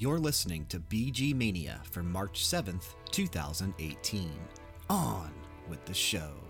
You're listening to BG Mania for March 7th, 2018. On with the show.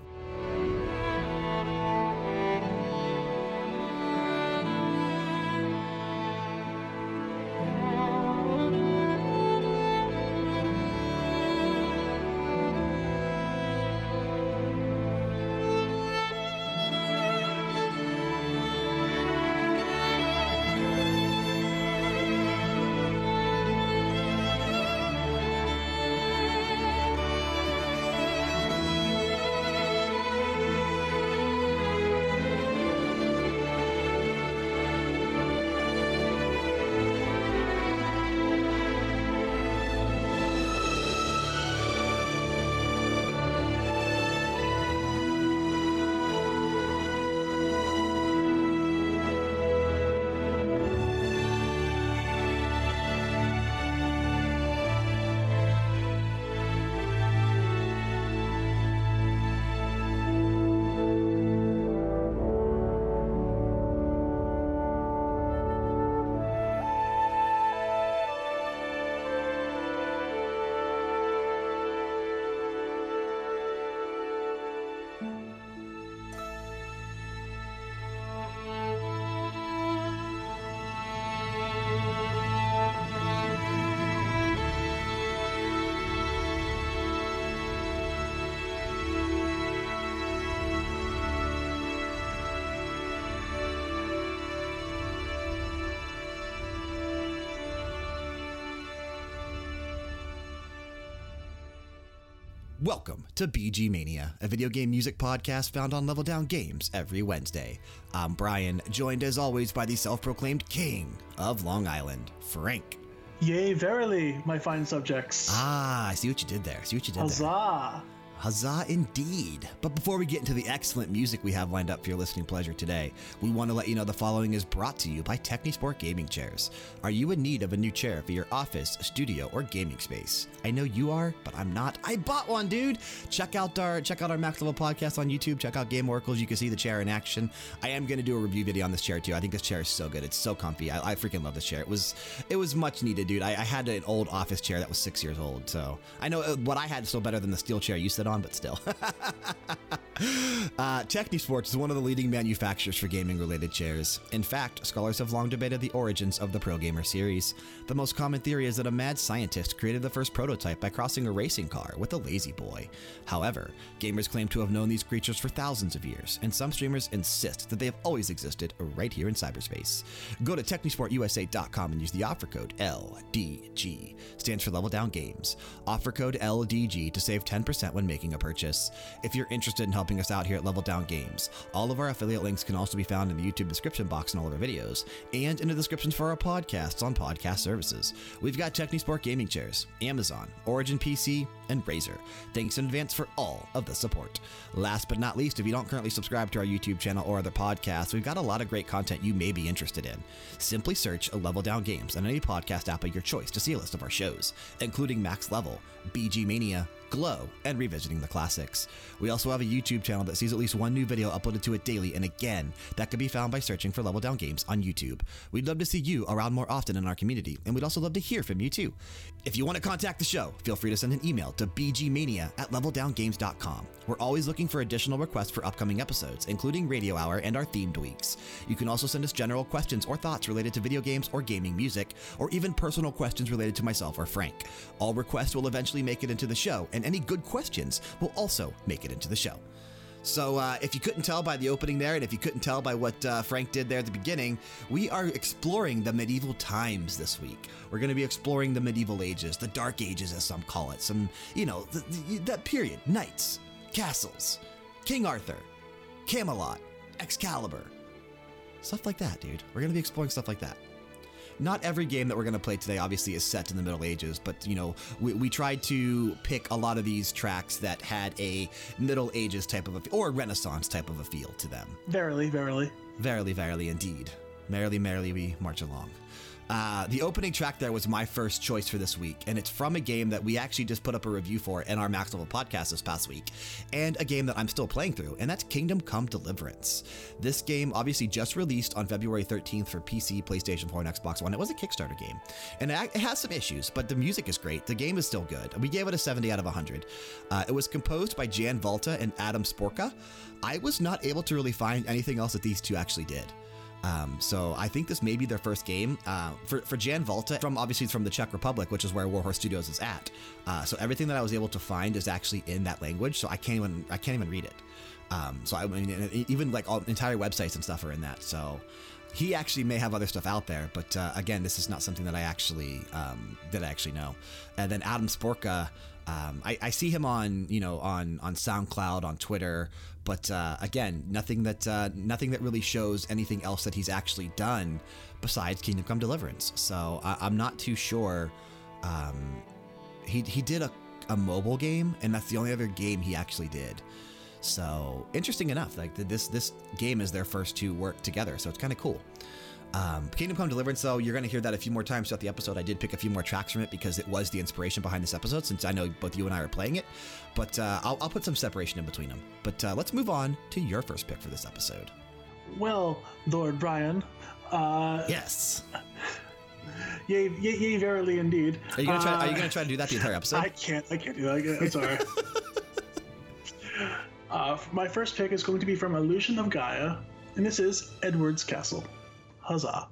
Welcome to BG Mania, a video game music podcast found on Level Down Games every Wednesday. I'm Brian, joined as always by the self proclaimed king of Long Island, Frank. Yea, verily, my fine subjects. Ah, I see what you did there. See what you did there. Huzzah! Huzzah indeed. But before we get into the excellent music we have lined up for your listening pleasure today, we want to let you know the following is brought to you by Technisport Gaming Chairs. Are you in need of a new chair for your office, studio, or gaming space? I know you are, but I'm not. I bought one, dude. Check out our check out our Max Level podcast on YouTube. Check out Game Oracles. You can see the chair in action. I am going to do a review video on this chair too. I think this chair is so good. It's so comfy. I, I freaking love this chair. It was it was much needed, dude. I, I had an old office chair that was six years old, so I know uh, what I had is still better than the steel chair you sit on, but still. uh, Technisports is one of the leading manufacturers for gaming related chairs. In fact, scholars have long debated the origins of the Pro Gamer series. The most common theory is that a mad scientist created the first prototype by crossing a racing car with a lazy boy. However, gamers claim to have known these creatures for thousands of years, and some streamers insist that they have always existed right here in cyberspace. Go to TechnisportUSA.com and use the offer code LDG, stands for Level Down Games. Offer code LDG to save 10% when making a purchase. If you're interested in helping us out here at Level Down Games, all of our affiliate links can also be found in the YouTube description box in all of our videos and in the descriptions for our podcasts on podcast services. We've got Technisport gaming chairs, Amazon, Origin PC, and Razer. Thanks in advance for all of the support. Last but not least, if you don't currently subscribe to our YouTube channel or other podcasts, we've got a lot of great content you may be interested in. Simply search Level Down Games on any podcast app of your choice to see a list of our shows, including Max Level, BG Mania, Glow, and revisiting the classics. We also have a YouTube channel that sees at least one new video uploaded to it daily, and again, that can be found by searching for Level Down Games on YouTube. We'd love to see you around more often in our community, and we'd also love to hear from you too. If you want to contact the show, feel free to send an email to bgmania at leveldowngames.com. We're always looking for additional requests for upcoming episodes, including Radio Hour and our themed weeks. You can also send us general questions or thoughts related to video games or gaming music, or even personal questions related to myself or Frank. All requests will eventually make it into the show, and any good questions will also make it into the show. So, uh, if you couldn't tell by the opening there, and if you couldn't tell by what uh, Frank did there at the beginning, we are exploring the medieval times this week. We're going to be exploring the medieval ages, the dark ages, as some call it. Some, you know, the, the, that period knights, castles, King Arthur, Camelot, Excalibur, stuff like that, dude. We're going to be exploring stuff like that not every game that we're going to play today obviously is set in the Middle Ages, but you know, we, we tried to pick a lot of these tracks that had a Middle Ages type of a or Renaissance type of a feel to them. Verily, verily. Verily, verily, indeed. Merrily, merrily, we march along. Uh, the opening track there was my first choice for this week, and it's from a game that we actually just put up a review for in our Max Level podcast this past week, and a game that I'm still playing through, and that's Kingdom Come Deliverance. This game obviously just released on February 13th for PC, PlayStation 4, and Xbox One. It was a Kickstarter game, and it has some issues, but the music is great. The game is still good. We gave it a 70 out of 100. Uh, it was composed by Jan Valta and Adam Sporka. I was not able to really find anything else that these two actually did. Um, so I think this may be their first game uh, for for Jan Valta from obviously from the Czech Republic, which is where Warhorse Studios is at. Uh, so everything that I was able to find is actually in that language. So I can't even I can't even read it. Um, so I mean, even like all entire websites and stuff are in that. So he actually may have other stuff out there, but uh, again, this is not something that I actually um, that I actually know. And then Adam Sporka, um, I, I, see him on you know on on SoundCloud, on Twitter, but uh, again, nothing that uh, nothing that really shows anything else that he's actually done besides Kingdom Come Deliverance. So I, am not too sure. Um, he he did a, a mobile game, and that's the only other game he actually did. So interesting enough, like this this game is their first to work together, so it's kind of cool. Um, Kingdom Come Deliverance, though, you're going to hear that a few more times throughout the episode. I did pick a few more tracks from it because it was the inspiration behind this episode, since I know both you and I are playing it. But uh, I'll, I'll, put some separation in between them. But uh, let's move on to your first pick for this episode. Well, Lord Brian. Uh, yes. Yay, yay, yay, verily indeed. Are you going to try, uh, try to do that the entire episode? I can't. I can't do that. I'm sorry. Uh, my first pick is going to be from Illusion of Gaia, and this is Edward's Castle. Huzzah.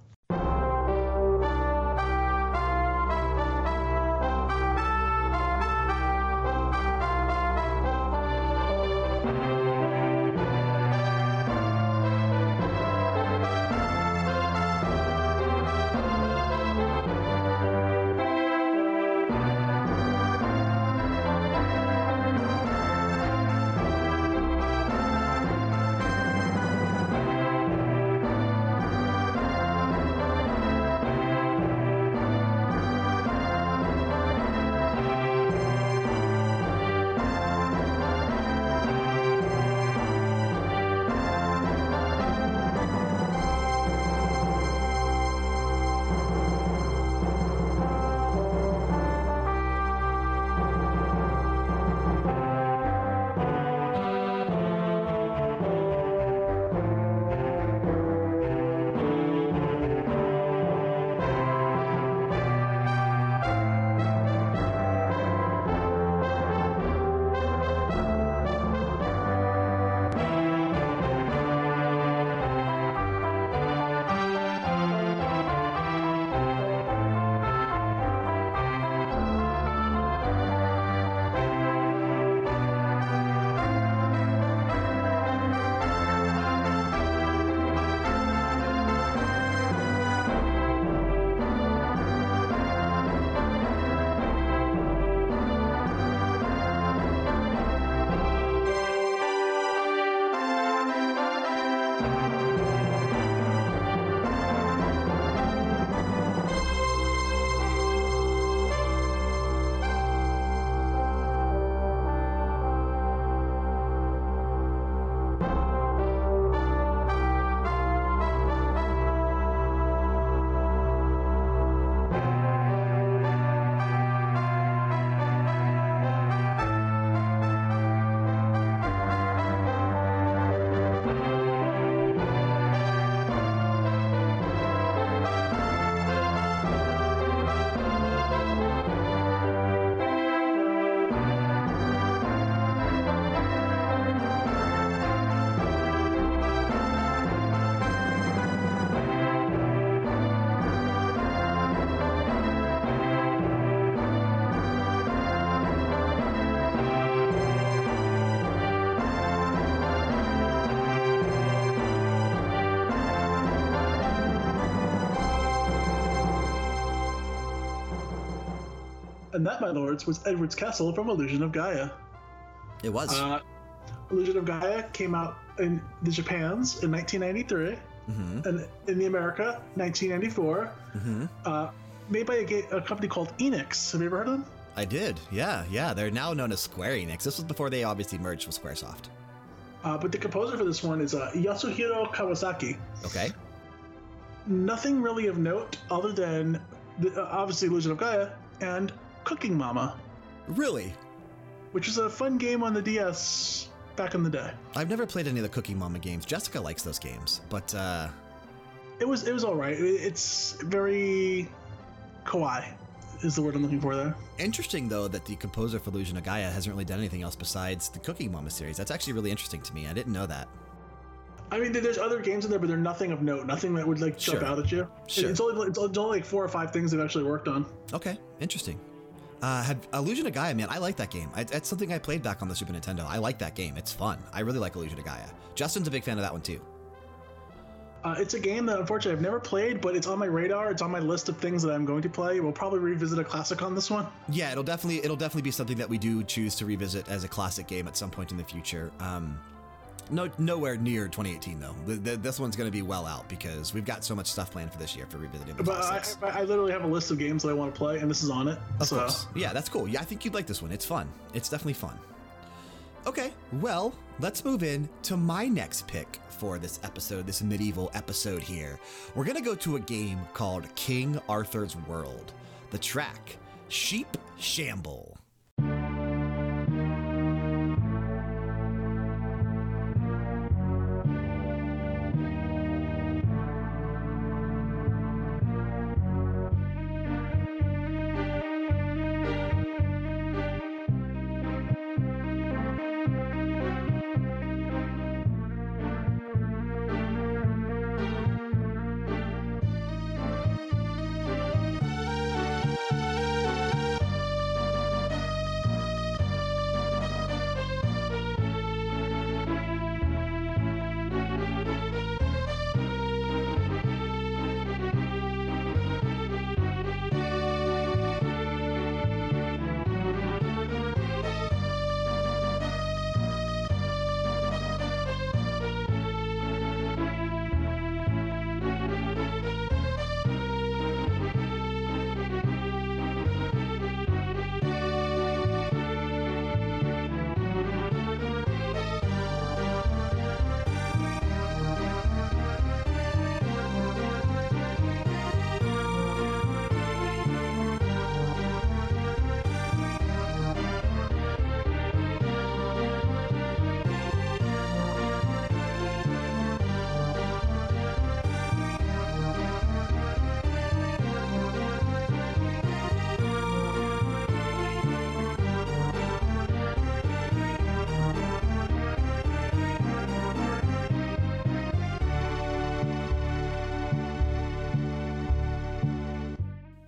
And that, my lords, was Edward's Castle from Illusion of Gaia. It was. Uh, Illusion of Gaia came out in the Japans in 1993, mm-hmm. and in the America, 1994. Mm-hmm. Uh, made by a, a, company called Enix. Have you ever heard of them? I did. Yeah, yeah. They're now known as Square Enix. This was before they obviously merged with SquareSoft. Uh, but the composer for this one is uh, Yasuhiro Kawasaki. Okay. nothing really of note other than the, uh, obviously Illusion of Gaia and Cooking Mama, Really? which is a fun game on the DS back in the day. I've never played any of the Cooking Mama games. Jessica likes those games, but uh, It was it was all right. It's very kawaii is the word I'm looking for there. interesting though that the composer for Illusion of Gaia hasn't really done anything else besides the Cooking Mama series. That's actually really interesting to me. I didn't know that. I mean, there's other games in there, but they're nothing of note. Nothing that would like jump Sure. out at you. Sure. It's only it's only like four or five things they've actually worked on. Okay, interesting. Uh, had Illusion of Gaia, man, I like that game. I, that's something I played back on the Super Nintendo. I like that game. It's fun. I really like Illusion of Gaia. Justin's a big fan of that one too. Uh, it's a game that unfortunately I've never played, but it's on my radar. It's on my list of things that I'm going to play. We'll probably revisit a classic on this one. Yeah, it'll definitely it'll definitely be something that we do choose to revisit as a classic game at some point in the future. Um, no, nowhere near 2018 though. The, the, this one's going to be well out because we've got so much stuff planned for this year for revisiting But I. I, I literally have a list of games that I want to play, and this is on it. Of so course. Yeah, that's cool. Yeah, I think you'd like this one. It's fun. It's definitely fun. Okay, well, let's move in to my next pick for this episode, this medieval episode here. We're going to go to a game called King Arthur's World. The track, Sheep Shamble.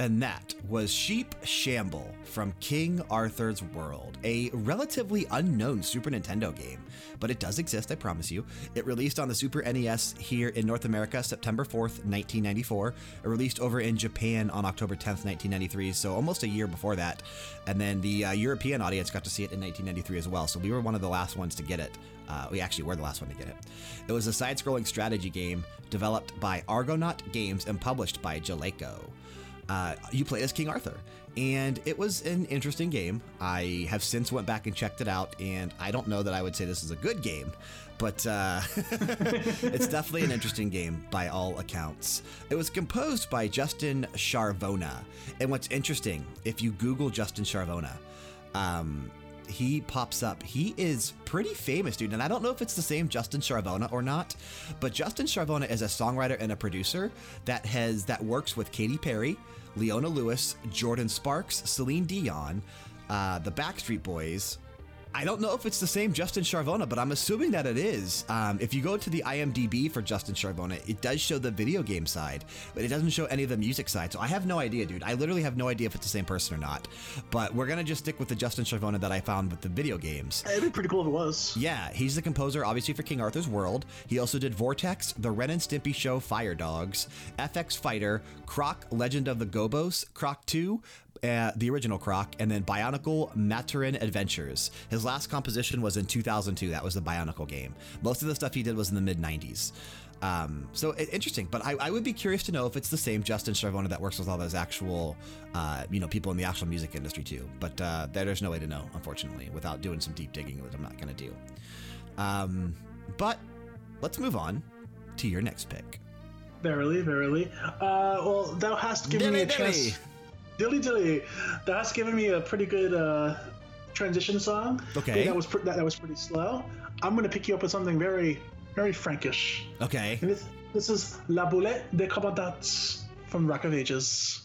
And that was Sheep Shamble from King Arthur's World, a relatively unknown Super Nintendo game, but it does exist, I promise you. It released on the Super NES here in North America September 4th, 1994. It released over in Japan on October 10th, 1993, so almost a year before that. And then the uh, European audience got to see it in 1993 as well, so we were one of the last ones to get it. Uh, we actually were the last one to get it. It was a side scrolling strategy game developed by Argonaut Games and published by Jaleco uh, you play as King Arthur. And it was an interesting game. I have since went back and checked it out, and I don't know that I would say this is a good game, but uh, it's definitely an interesting game by all accounts. It was composed by Justin Scharvona. And what's interesting, if you Google Justin Scharvona, um, he pops up. He is pretty famous, dude. And I don't know if it's the same Justin Scharvona or not, but Justin Scharvona is a songwriter and a producer that has that works with Katy Perry, Leona Lewis, Jordin Sparks, Celine Dion, uh, the Backstreet Boys. I don't know if it's the same Justin Scharvona, but I'm assuming that it is. Um, if you go to the IMDb for Justin Scharvona, it does show the video game side, but it doesn't show any of the music side. So I have no idea, dude. I literally have no idea if it's the same person or not. But we're going to just stick with the Justin Scharvona that I found with the video games. it'd be pretty cool if it was. Yeah, he's the composer, obviously, for King Arthur's World. He also did Vortex, The Ren and Stimpy Show Fire Dogs, FX Fighter, Croc Legend of the Gobbos, Croc 2, uh, the original Croc, and then Bionicle Matoran Adventures. His last composition was in 2002. That was the Bionicle game. Most of the stuff he did was in the mid 90s. Um, so interesting, but I, I would be curious to know if it's the same Justin Scharvona that works with all those actual, uh, you know, people in the actual music industry too. But uh, there's no way to know, unfortunately, without doing some deep digging, which I'm not going to do. Um, but let's move on to your next pick. Verily, verily. Uh, well, thou hast given Dilly me a chance. Dilly dilly. That's given me a pretty good uh, transition song. Okay. That was pr- that, that was pretty slow. I'm gonna pick you up with something very, very Frankish. Okay. And this this is La Boulette des Commandants from Rock of Ages.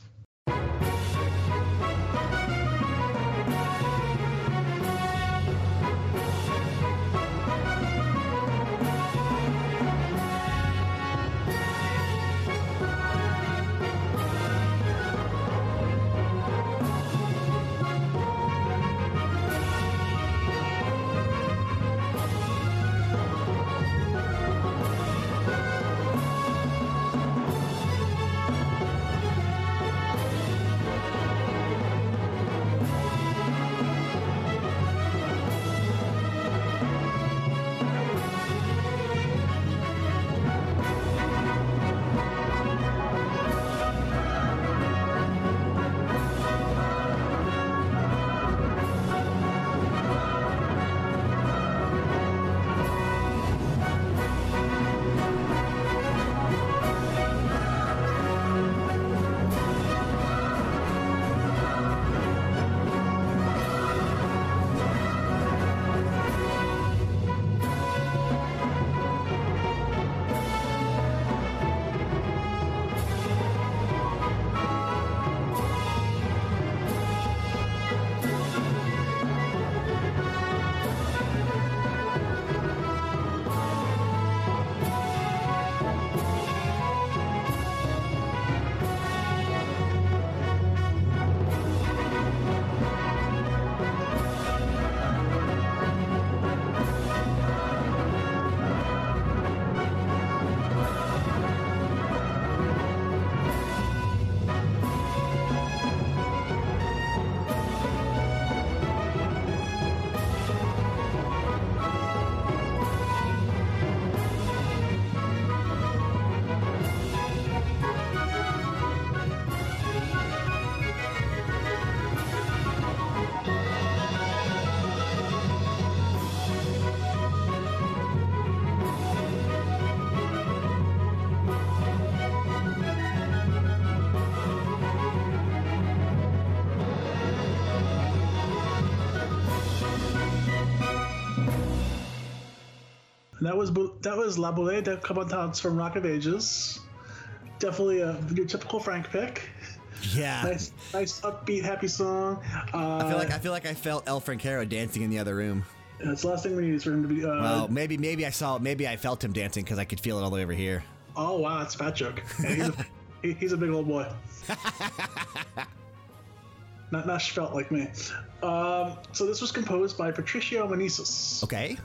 That was that was La Boule de Commandants from Rock of Ages. Definitely a your typical Frank pick. Yeah. Nice, nice upbeat, happy song. Uh, I feel like I feel like I felt El Francaro dancing in the other room. that's the last thing we need is for him to be. Uh, Well, maybe maybe I saw maybe I felt him dancing because I could feel it all the way over here. oh wow, that's a fat joke. Yeah, he's, a, he- he's a big old boy. not not felt like me. Um, so this was composed by Patricio Meneses, Okay.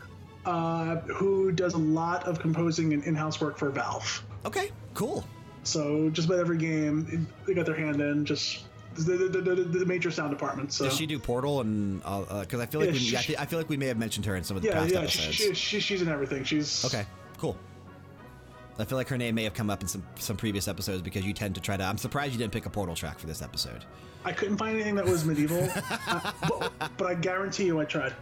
Uh, who does a lot of composing and in-house work for Valve. Okay. Cool. So just about every game, they got their hand in. Just the, the, the, the major sound department. So Does she do Portal and because I feel like Yeah, we, she- I, fe- I feel like we may have mentioned her in some of the yeah, past yeah, episodes. she, she, she's in everything. She's okay. Cool. I feel like her name may have come up in some some previous episodes because you tend to try to. I'm surprised you didn't pick a Portal track for this episode. I couldn't find anything that was medieval, uh, but, but I guarantee you I tried.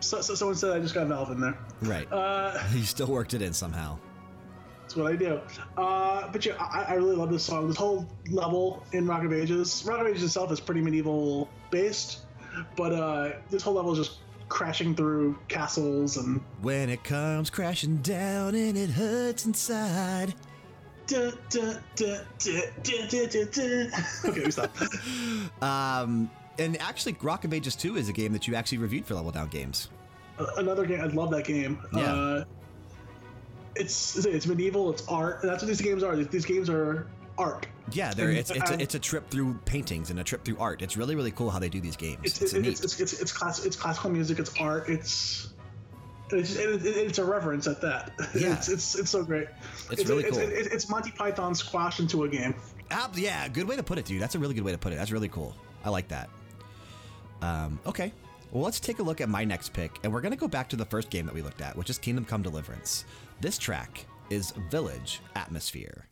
so, so someone said I just got Valve in there. Right. Uh, you still worked it in somehow. that's what I do. Uh, but yeah, I, I really love this song. This whole level in Rock of Ages. Rock of Ages itself is pretty medieval based, but uh, this whole level is just crashing through castles and When it comes crashing down and it hurts inside. Okay, we stop. Um, and actually, Rock of Ages 2 is a game that you actually reviewed for Level Down Games. Another game. I love that game. Yeah. Uh, it's it's medieval. It's art. That's what these games are. These, these games are art. Yeah, there. It's it's a, it's a trip through paintings and a trip through art. It's really really cool how they do these games. It's It's, it's neat. it's, it's, it's, class, it's classical music. It's art. It's it's, it, it- it's a reverence at that. Yeah. It's, it's it's so great. It's really it's, cool. It's, it's Monty Python squashed into a game. Yeah, good way to put it, dude. That's a really good way to put it. That's really cool. I like that. Um, okay. Well, let's take a look at my next pick, and we're going to go back to the first game that we looked at, which is Kingdom Come Deliverance. This track is Village Atmosphere.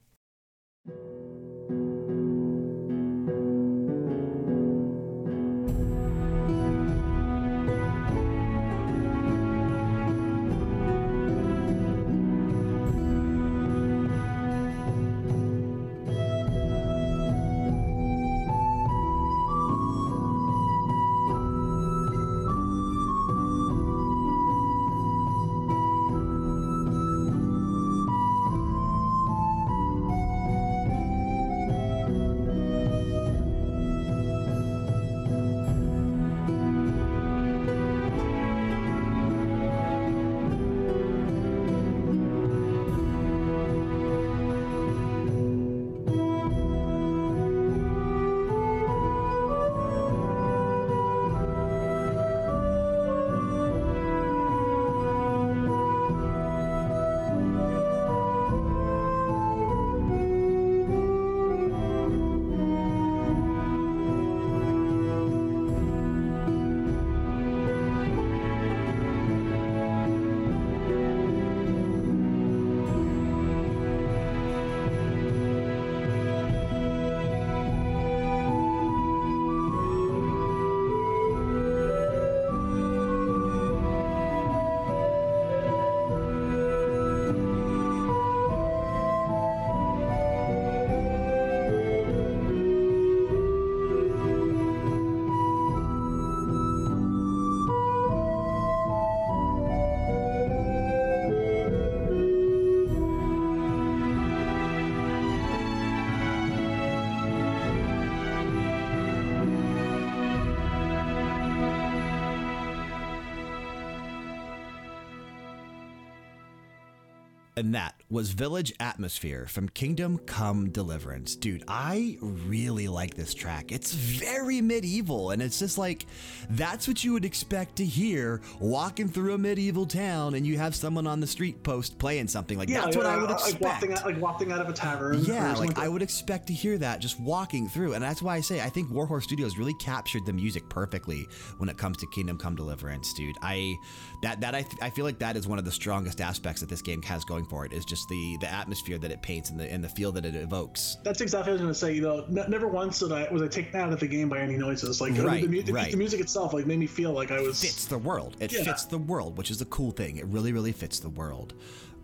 And that was Village Atmosphere from Kingdom Come Deliverance. Dude, I really like this track. It's very medieval, and it's just like that's what you would expect to hear walking through a medieval town and you have someone on the street post playing something. Like, that's what I would expect. Like wafting, out, like wafting out of a tavern. Yeah, like, like I would expect to hear that just walking through. And that's why I say I think Warhorse Studios really captured the music perfectly when it comes to Kingdom Come Deliverance, dude. I that that I, I feel like that is one of the strongest aspects that this game has going for it is just the the atmosphere that it paints and the and the feel that it evokes. That's exactly what I was going to say. You know, never once did I was I taken out of the game by any noises. Like right, the, the, right. the, music itself, like made me feel like I was fits the world. It yeah. fits the world, which is a cool thing. It really, really fits the world.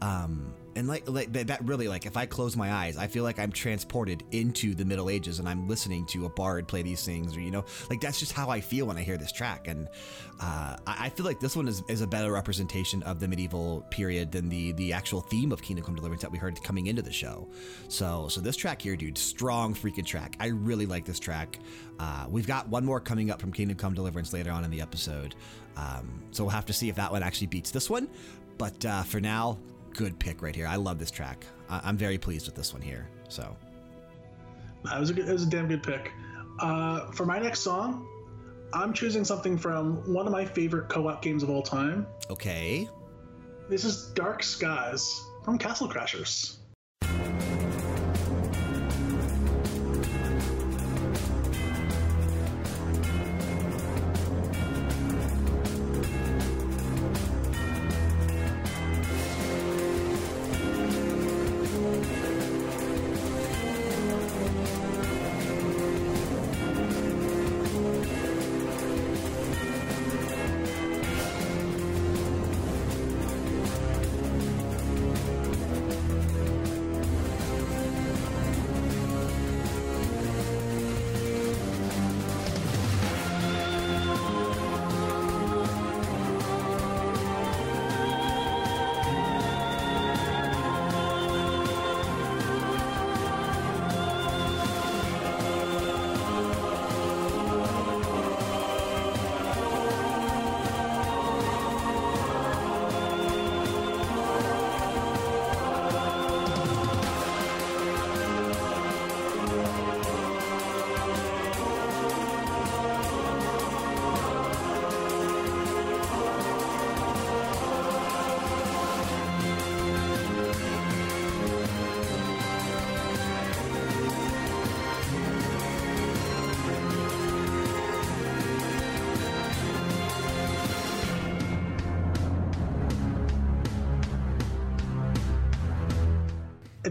Um, and like, like that really like if i close my eyes i feel like i'm transported into the middle ages and i'm listening to a bard play these things or you know like that's just how i feel when i hear this track. And uh, I, feel like this one is, is a better representation of the medieval period than the the actual theme of kingdom come deliverance that we heard coming into the show. So so this track here dude strong freaking track. I really like this track. Uh, we've got one more coming up from kingdom come deliverance later on in the episode. Um, so we'll have to see if that one actually beats this one. But uh, for now good pick right here. I love this track. I- am very pleased with this one here. So that was a good, it was a damn good pick. Uh, for my next song, I'm choosing something from one of my favorite co-op games of all time. Okay. This is Dark Skies from Castle Crashers.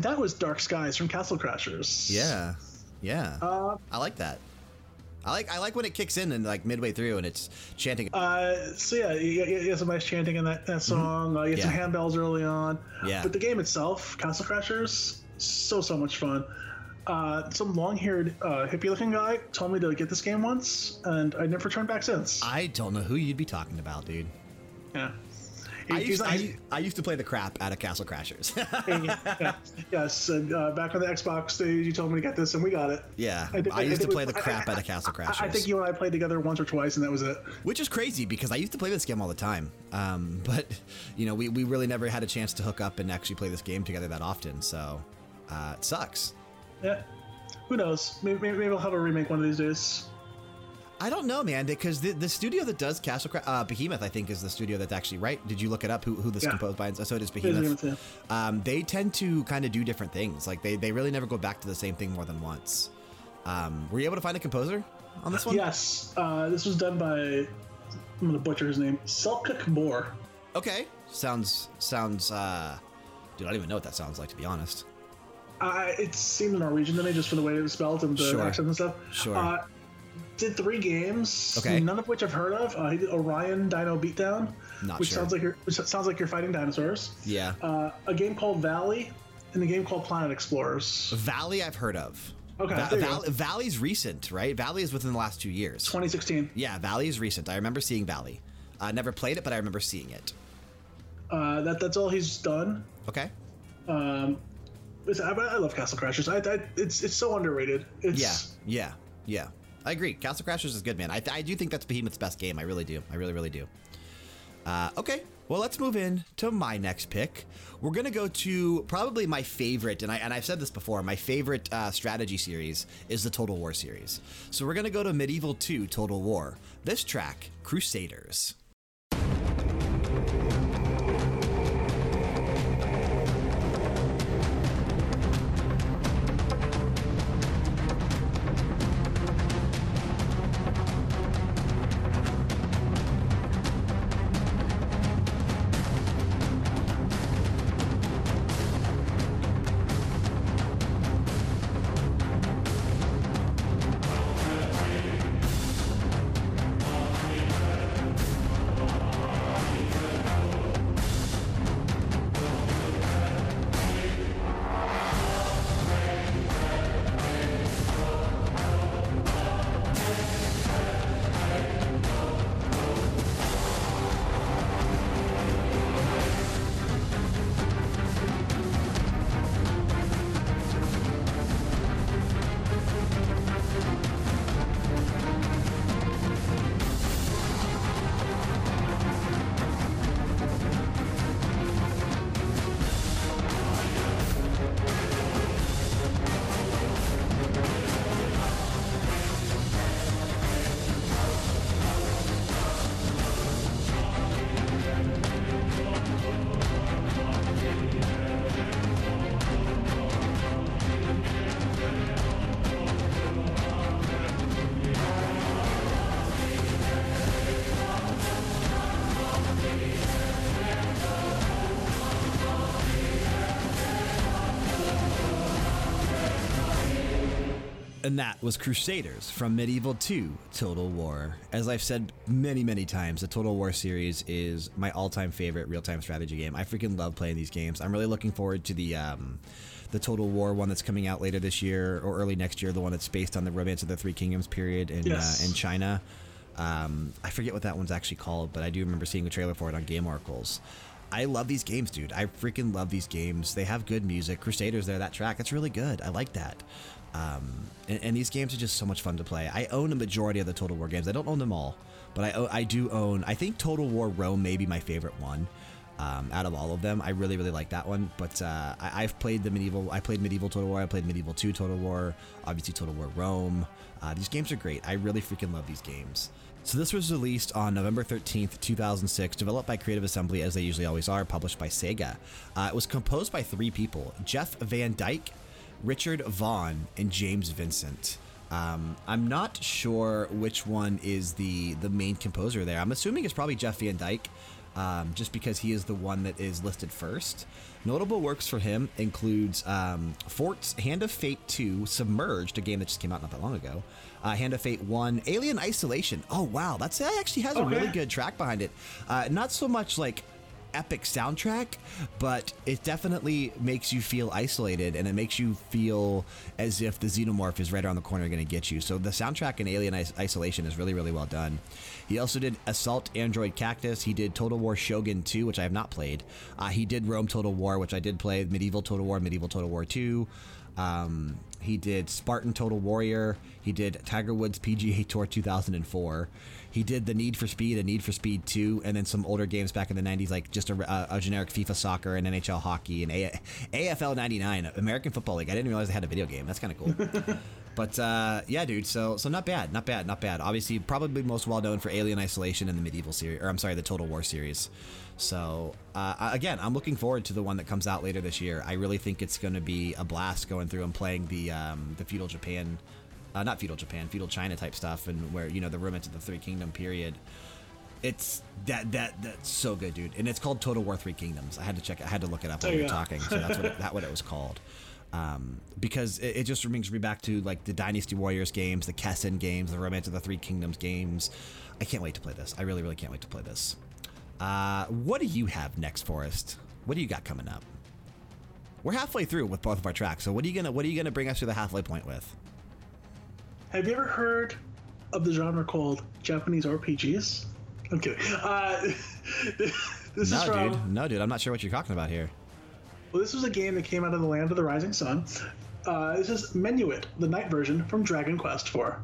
That was Dark Skies from Castle Crashers. Yeah, yeah. Uh, I like that. I like I like when it kicks in and like midway through and it's chanting. Uh, so yeah, you, you get some nice chanting in that, that mm-hmm. song. Mm -hmm. uh, you get yeah. some handbells early on. Yeah. But the game itself, Castle Crashers, so so much fun. Uh, some long-haired uh, hippie-looking guy told me to get this game once, and I never turned back since. I don't know who you'd be talking about, dude. Yeah. I used, I, I used, to play the crap out of Castle Crashers. yeah, yes, and uh, back on the Xbox stage, you told me to get this, and we got it. Yeah, I, I used I to play the crap out of Castle Crashers. I, think you and I played together once or twice, and that was it. Which is crazy because I used to play this game all the time, um, but you know, we, we really never had a chance to hook up and actually play this game together that often. So uh, it sucks. Yeah, who knows? Maybe, maybe we'll have a remake one of these days. I don't know, man, because the, the studio that does Castle uh, Behemoth, I think, is the studio that's actually right. Did you look it up? Who, who this yeah. composed by? So it is Behemoth. Um, they tend to kind of do different things. Like they, they really never go back to the same thing more than once. Um, were you able to find a composer on this one? Yes, uh, this was done by I'm gonna butcher his name, Selçuk Bor. Okay, sounds sounds. Uh, dude, I don't even know what that sounds like to be honest. Uh, it seemed Norwegian to me just for the way it was spelled and the sure. accent and stuff. Sure. Did three games, okay. none of which I've heard of. Uh, Orion Dino Beatdown, Not which sure. sounds like you're which sounds like you're fighting dinosaurs. Yeah. Uh, a game called Valley, and a game called Planet Explorers. Valley, I've heard of. Okay. Va Val Valley's recent, right? Valley is within the last two years. 2016. Yeah, Valley is recent. I remember seeing Valley. I never played it, but I remember seeing it. Uh, that that's all he's done. Okay. Um, I, I love Castle Crashers. I, I, it's it's so underrated. It's, yeah, yeah, yeah. I agree. Castle Crashers is good, man. I, I do think that's Behemoth's best game. I really do. I really, really do. Uh, okay. Well, let's move in to my next pick. We're going to go to probably my favorite, and, I, and I've said this before, my favorite uh, strategy series is the Total War series. So we're going to go to Medieval 2 Total War. This track, Crusaders. And that was Crusaders from Medieval 2 Total War. As I've said many, many times, the Total War series is my all time favorite real time strategy game. I freaking love playing these games. I'm really looking forward to the. Um, the Total War one that's coming out later this year or early next year, the one that's based on the Romance of the Three Kingdoms period in, Yes. uh, in China. Um, I forget what that one's actually called, but I do remember seeing a trailer for it on Game Oracles. I love these games, dude. I freaking love these games. They have good music. Crusaders, there, that track, it's really good. I like that. Um, and, and these games are just so much fun to play. I own a majority of the Total War games. I don't own them all, but I do own. I think Total War Rome may be my favorite one. Um, out of all of them, I really, really like that one. But uh, I, I've played the medieval. I played medieval Total War. I played medieval two Total War. Obviously, Total War Rome. Uh, these games are great. I really freaking love these games. So this was released on November 13th, 2006, developed by Creative Assembly as they usually always are, published by Sega. Uh, it was composed by three people: Jeff Van Dyck, Richard Vaughan, and James Vincent. Um, I'm not sure which one is the the main composer there. I'm assuming it's probably Jeff Van Dyck, um, just because he is the one that is listed first. Notable works for him includes um, Fort's Hand of Fate 2, Submerged, a game that just came out not that long ago. Uh, Hand of Fate 1, Alien Isolation. Oh wow, that's that actually has a really Okay. good track behind it. Uh, not so much like epic soundtrack, but it definitely makes you feel isolated and it makes you feel as if the xenomorph is right around the corner going to get you. So the soundtrack in Alien Is- Isolation is really, really well done. He also did Assault Android Cactus. He did Total War Shogun 2, which I have not played. Uh, he did Rome Total War, which I did play, Medieval Total War, Medieval Total War 2. Um, he did Spartan Total Warrior. He did Tiger Woods PGA Tour 2004. He did the Need for Speed and Need for Speed 2, and then some older games back in the 90s, like just a, a, a generic FIFA soccer and NHL hockey and a, AFL 99, American Football League. I didn't realize they had a video game. That's kind of cool. but uh, yeah, dude. So so not bad, not bad, not bad. Obviously, probably most well known for Alien Isolation and the Medieval series, or I'm sorry, the Total War series. So uh, again, I'm looking forward to the one that comes out later this year. I really think it's going to be a blast going through and playing the um, the feudal Japan, uh, not feudal Japan, feudal China type stuff, and where you know the Romance of the Three Kingdom period. It's that that that's so good, dude. And it's called Total War Three Kingdoms. I had to check. I had to look it up while There we were talking. So that's what it, that what it was called. Um, because it, it just brings me back to like the Dynasty Warriors games, the Kessen games, the Romance of the Three Kingdoms games. I can't wait to play this. I really, really can't wait to play this. Uh, what do you have next, Forrest? What do you got coming up? We're halfway through with both of our tracks. So what are you gonna what are you gonna bring us to the halfway point with? Have you ever heard of the genre called Japanese RPGs? I'm kidding. Uh, this no, is from. dude. No, dude. I'm not sure what you're talking about here. Well, this was a game that came out of the land of the rising sun. Uh, this is Menuet, the night version from Dragon Quest IV.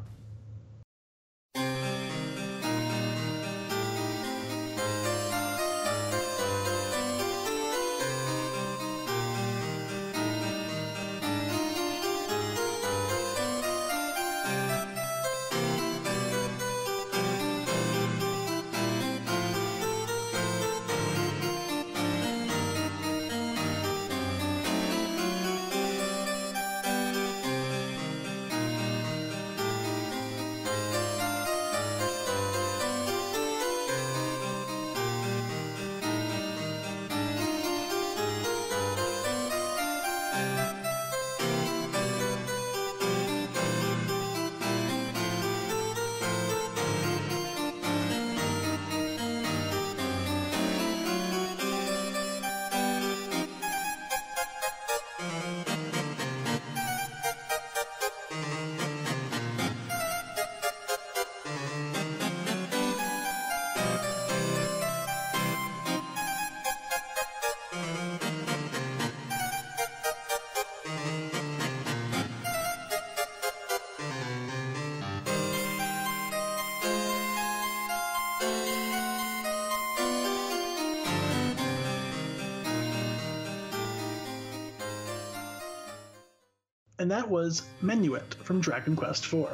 And that was Menuet from Dragon Quest IV.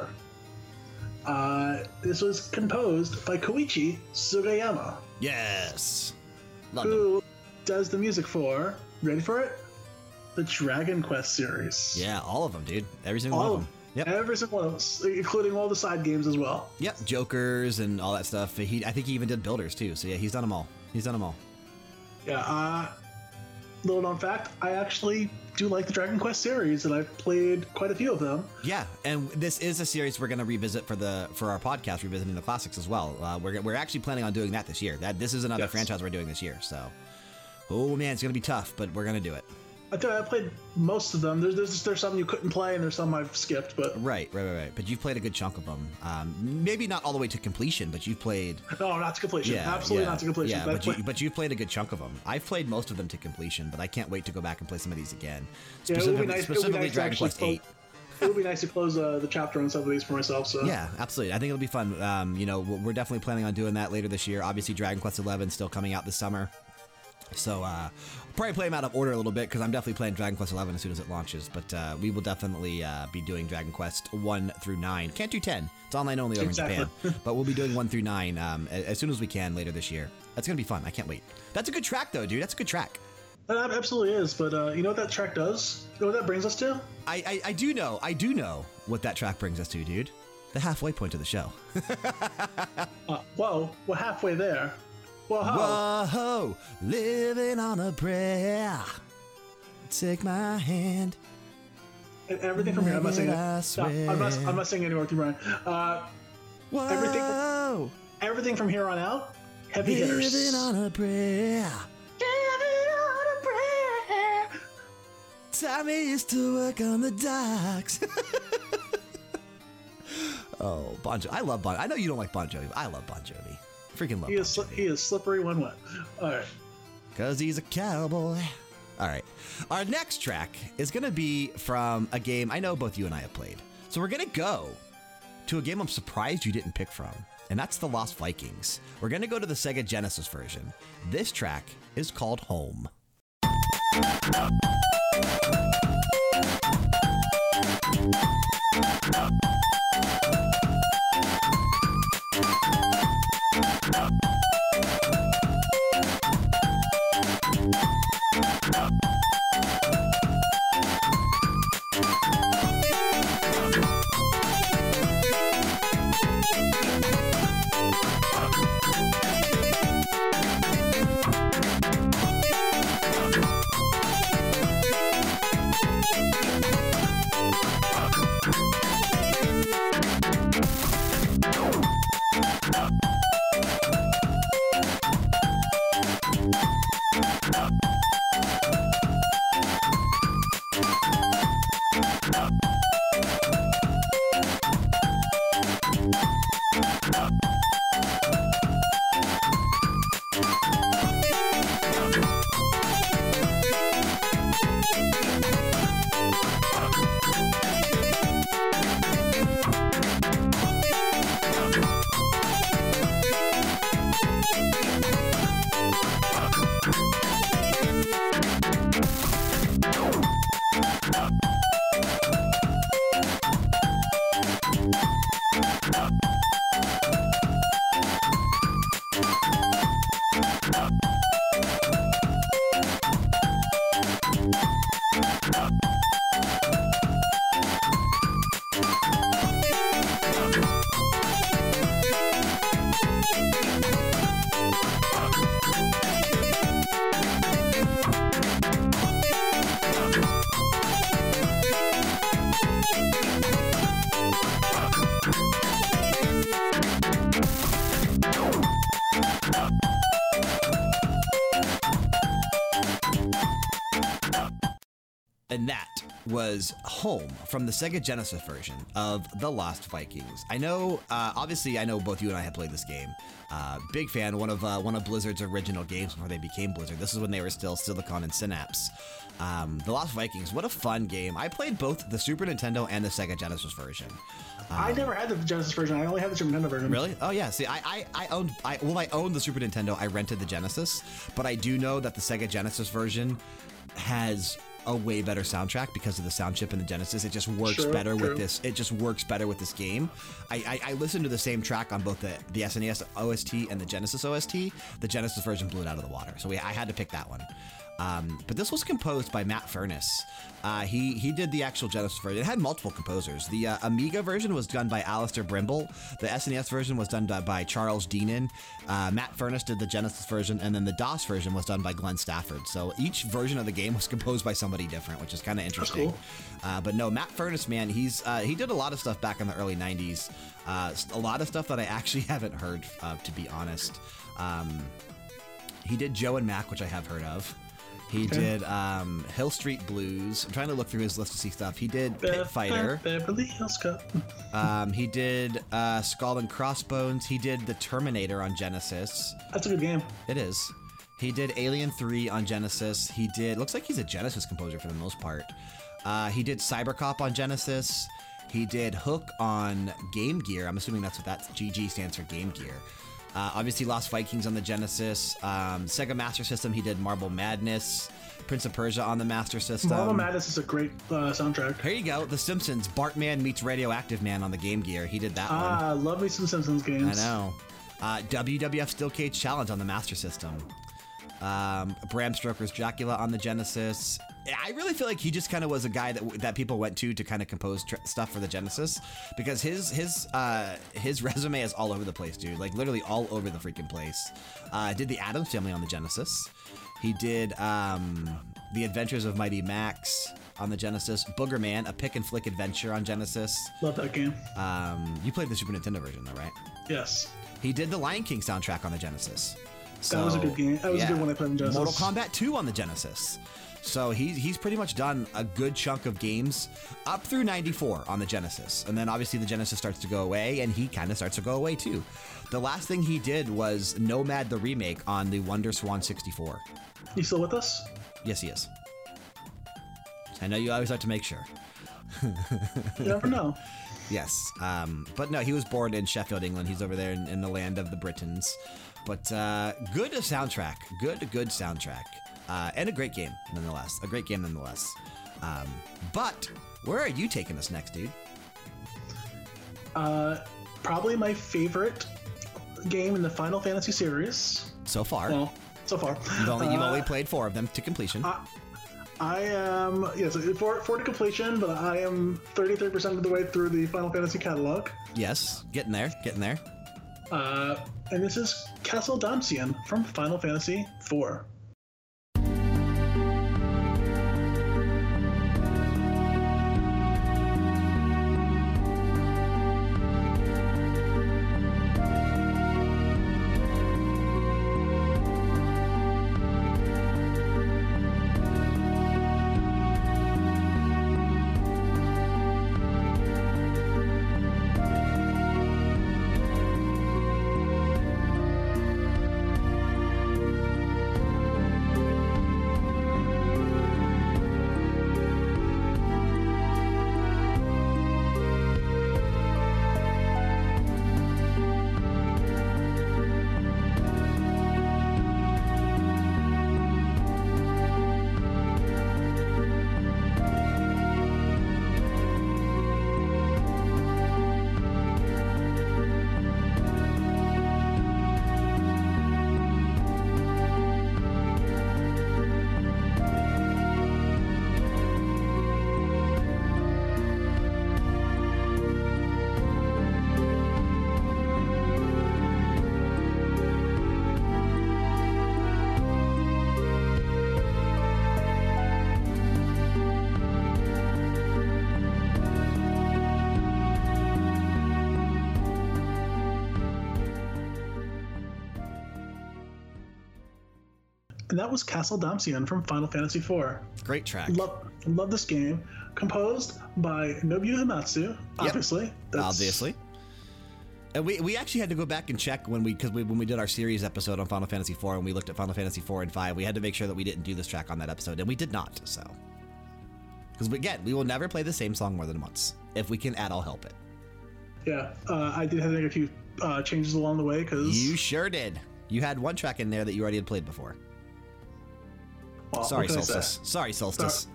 Uh, this was composed by Koichi Sugiyama, Yes. Love who does the music for, ready for it? The Dragon Quest series. Yeah, all of them, dude. Every single one All of of them. Yep. Every single one of them, including all the side games as well. Yep. Jokers and all that stuff. He, I think he even did builders too. So yeah, he's done them all. He's done them all. Yeah, uh, little known fact, I actually do like the Dragon Quest series, and I've played quite a few of them. Yeah, and this is a series we're going to revisit for the for our podcast, revisiting the classics as well. Uh, we're we're actually planning on doing that this year. That this is another Yes. franchise we're doing this year. So, oh man, it's going to be tough, but we're going to do it. I I played most of them. There's, there's there's some you couldn't play, and there's some I've skipped. But Right, right, right, right. But you've played a good chunk of them. Um, maybe not all the way to completion, but you've played. no, not to completion. Yeah, Absolutely yeah, not to completion. Yeah, But but you but you've played a good chunk of them. I've played most of them to completion, but I can't wait to go back and play some of these again. Yeah, it would be Specifically, nice- it would be specifically nice to Dragon Quest Eight. it would be nice to close uh, the chapter on some of these for myself. So Yeah, absolutely. I think it'll be fun. Um, you know, we're we're definitely planning on doing that later this year. Obviously, Dragon Quest Eleven still coming out this summer. So, uh, probably play them out of order a little bit because I'm definitely playing Dragon Quest Eleven as soon as it launches. But uh, we will definitely uh, be doing Dragon Quest One through Nine. Can't do ten; it's online only over Exactly. in Japan. but we'll be doing one through nine um, as soon as we can later this year. That's gonna be fun. I can't wait. That's a good track, though, dude. That's a good track. that absolutely is. But uh, you know what that track does? You know what that brings us to? I, I, I do know. I do know what that track brings us to, dude. The halfway point of the show. Uh, whoa, we're halfway there. Whoa. Whoa, living on a prayer. Take my hand. And everything from here. I'm not saying. I No, I'm not. swear. I'm not saying anymore, Brian. Uh, Whoa, Everything- everything from here on out, heavy hitters. living on a prayer. Time used to work on the docks. oh, Bon Jovi. I love Bon. I know you don't like Bon Jovi, but I love Bon Jovi. Freaking love He is. He is slippery when wet. All right. Because he's a cowboy. All right. Our next track is going to be from a game I know both you and I have played. So we're going to go to a game I'm surprised you didn't pick from, and that's The Lost Vikings. We're going to go to the Sega Genesis version. This track is called Home. And that was Home from the Sega Genesis version of The Lost Vikings. I know, uh, obviously, I know both you and I have played this game. Uh, big fan, one of uh, one of Blizzard's original games before they became Blizzard. This is when they were still Silicon and Synapse. Um, the Lost Vikings, what a fun game! I played both the Super Nintendo and the Sega Genesis version. I never had the Genesis version. I only had the Super Nintendo version. Really? Oh yeah. See, I I, I owned I well I owned the Super Nintendo. I rented the Genesis, but I do know that the Sega Genesis version has a way better soundtrack because of the sound chip in the Genesis. It just works Sure, better true. with this. It just works better with this game. I, I, I listened to the same track on both the, the SNES OST and the Genesis OST. The Genesis version blew it out of the water, so we, I had to pick that one. Um, but this was composed by Matt Furniss. Uh, he he did the actual Genesis version. It had multiple composers. The uh, Amiga version was done by Alistair Brimble. The SNES version was done by Charles Deenan. Uh, Matt Furniss did the Genesis version, and then the DOS version was done by Glenn Stafford. So each version of the game was composed by somebody different, which is kind of interesting. cool. Uh, but no, Matt Furniss, man, he's uh, he did a lot of stuff back in the early '90s. Uh, a lot of stuff that I actually haven't heard, to be honest. Um, he did Joe and Mac, which I have heard of. He Okay. did um, Hill Street Blues. I'm trying to look through his list to see stuff. He did Pit Fighter. Beverly Hills Cop. Um, he did uh, Skull and Crossbones. He did The Terminator on Genesis. That's a good game. It is. He did Alien 3 on Genesis. He did. Looks like he's a Genesis composer for the most part. Uh, he did Cybercop on Genesis. He did Hook on Game Gear. I'm assuming that's what that GG stands for Game Gear. Uh, obviously, Lost Vikings on the Genesis. Um, Sega Master System, he did Marble Madness. Prince of Persia on the Master System. Marble Madness is a great uh, soundtrack. Here you go. The Simpsons. Bartman meets Radioactive Man on the Game Gear. He did that one. Ah, love me some Simpsons games. I know. Uh, WWF Steel Cage Challenge on the Master System. Um, Bram Stoker's Dracula on the Genesis. I really feel like he just kind of was a guy that that people went to to kind of compose tr- stuff for the Genesis because his his uh, his resume is all over the place, dude. Like literally all over the freaking place. Uh, did the Addams Family on the Genesis. He did um, the Adventures of Mighty Max on the Genesis. Boogerman, a pick and flick adventure on Genesis. Love that game. Um, you played the Super Nintendo version, though, right? Yes. He did the Lion King soundtrack on the Genesis. That was a good game. That was a good one I played on Genesis. Mortal Kombat 2 on the Genesis. So he's he's pretty much done a good chunk of games up through 94 on the Genesis. And then obviously the Genesis starts to go away and he kind of starts to go away too. The last thing he did was Nomad the remake on the Wonder Swan 64. You still with us? Yes, he is. I know you always have to make sure. You never know. Yes. Um, but no, he was born in Sheffield, England. He's over there in, in the land of the Britons. But uh, good soundtrack. Good, good soundtrack. Uh, and a great game, nonetheless. A great game, nonetheless. Um, but where are you taking us next, dude? Uh, probably my favorite game in the Final Fantasy series. So far, Well, so far. you've, only, you've Uh, only played four of them to completion. I am yes for for to completion, but I am 33 percent of the way through the Final Fantasy catalog. yes, getting there, getting there. Uh, and this is Castle Damcyan from Final Fantasy IV. And that was Castle Damcyan from Final Fantasy IV. Great track. Love, love this game. Composed by Nobuo Uematsu, obviously. That's- obviously. And we, we actually had to go back and check when we because we, when we did our series episode on Final Fantasy IV and we looked at Final Fantasy IV and V, we had to make sure that we didn't do this track on that episode, and we did not. So, because again, we will never play the same song more than once if we can at all help it. Yeah, uh, I did have to make a few uh, changes along the way because. You sure did. You had one track in there that you already had played before. Well, Sorry, Solstice. Sorry, Solstice.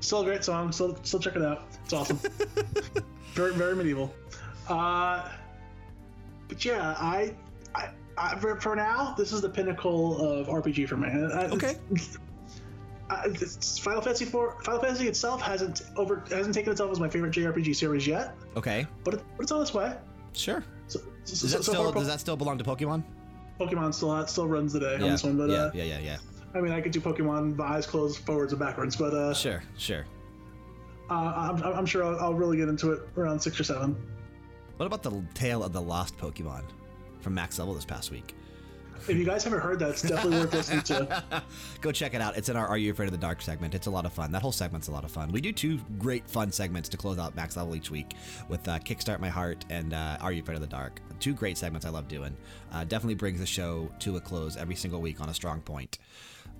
Still a great song. Still, still check it out. It's awesome. very, very medieval. Uh, but yeah, I, I, I for, for now, this is the pinnacle of RPG for me. I- Okay. I- it's Final Fantasy IV. Final Fantasy itself hasn't over hasn't taken itself as my favorite JRPG series yet, Okay. but, it, but it's on its way. Sure. So, so, Does that so still far, does that still belong to Pokemon? Pokemon still still runs the day on Yeah. this one, but yeah, uh, yeah, yeah, yeah. I mean, I could do Pokemon eyes closed, forwards and backwards, but uh, Sure, sure. uh, I'm, I'm sure I'll, I'll really get into it around six or seven. What about the tale of the lost Pokemon from Max Level this past week? If you guys haven't heard that, it's definitely worth listening to. Go check it out. It's in our Are You Afraid of the Dark segment. It's a lot of fun. That whole segment's a lot of fun. We do two great fun segments to close out Max Level each week with uh, Kickstart My Heart and uh, Are You Afraid of the Dark. Two great segments I love doing. Uh, definitely brings the show to a close every single week on a strong point.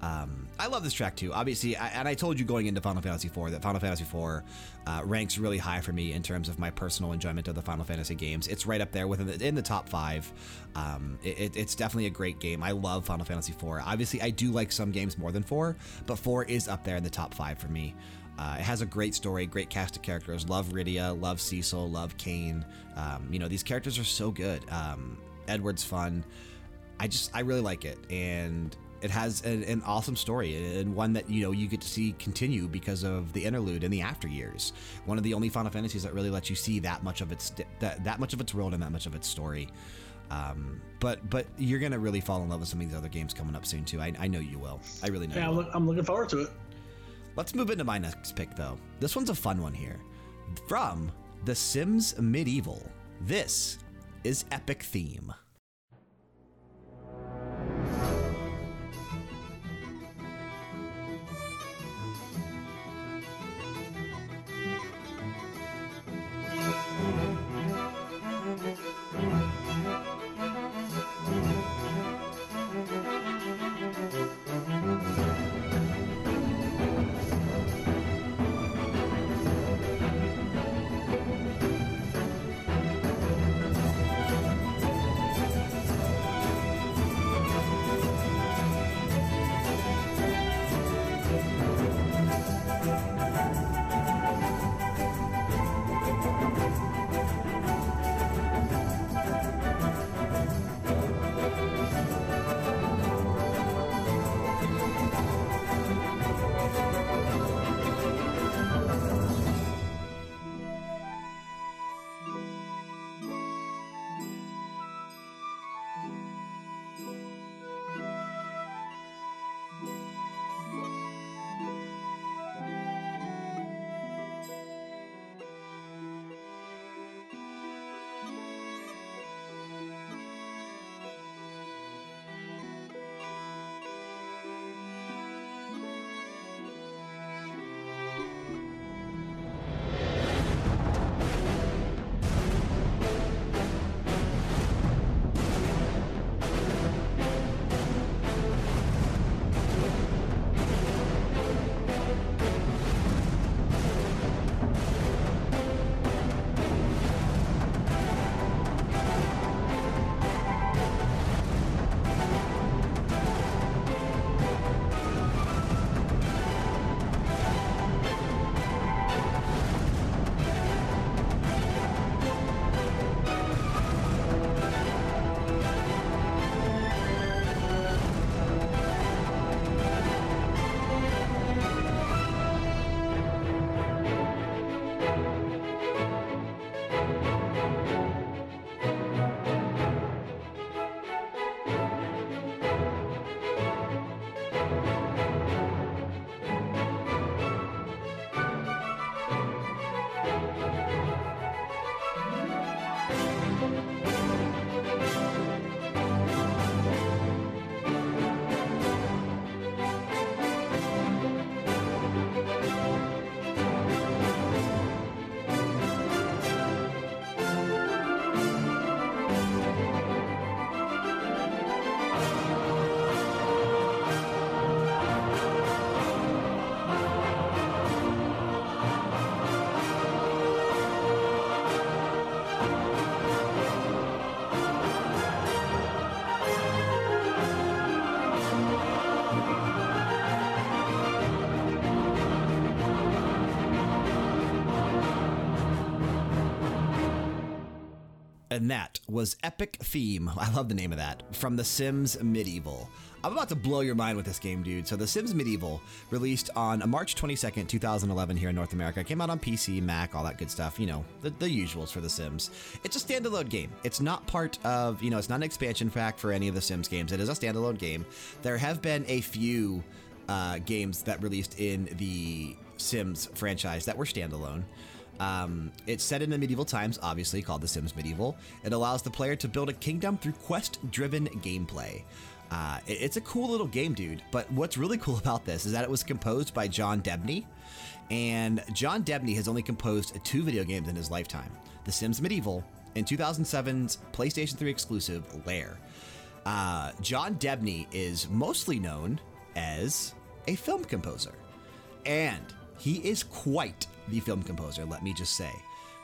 Um, I love this track too. Obviously, I, and I told you going into Final Fantasy IV that Final Fantasy IV uh, ranks really high for me in terms of my personal enjoyment of the Final Fantasy games. It's right up there within the, in the top five. Um, it, it- it's definitely a great game. I love Final Fantasy IV. Obviously, I do like some games more than four, but four is up there in the top five for me. Uh, it has a great story, great cast of characters. Love Rydia, love Cecil, love Kain. Um, you know, these characters are so good. Um, Edward's fun. I just I really like it, and it has an, an awesome story and one that you know you get to see continue because of the interlude and the after years. One of the only Final Fantasies that really lets you see that much of its that, that much of its world and that much of its story. Um, but but you're gonna really fall in love with some of these other games coming up soon too. I, I know you will. I really know. Yeah, you will. look, I'm looking forward to it. Let's move into my next pick, though. This one's a fun one here. From The Sims Medieval, this is Epic Theme. And that was Epic Theme. I love the name of that. From The Sims Medieval. I'm about to blow your mind with this game, dude. So, The Sims Medieval, released on March 22nd, 2011, here in North America, came out on PC, Mac, all that good stuff. You know, the, the usuals for The Sims. It's a standalone game. It's not part of, you know, it's not an expansion pack for any of the Sims games. It is a standalone game. There have been a few uh, games that released in the Sims franchise that were standalone. Um, it's set in the medieval times, obviously, called The Sims Medieval. It allows the player to build a kingdom through quest driven gameplay. Uh, it's a cool little game, dude. But what's really cool about this is that it was composed by John Debney. And John Debney has only composed two video games in his lifetime The Sims Medieval and 2007's PlayStation 3 exclusive Lair. Uh, John Debney is mostly known as a film composer. And he is quite the film composer, let me just say.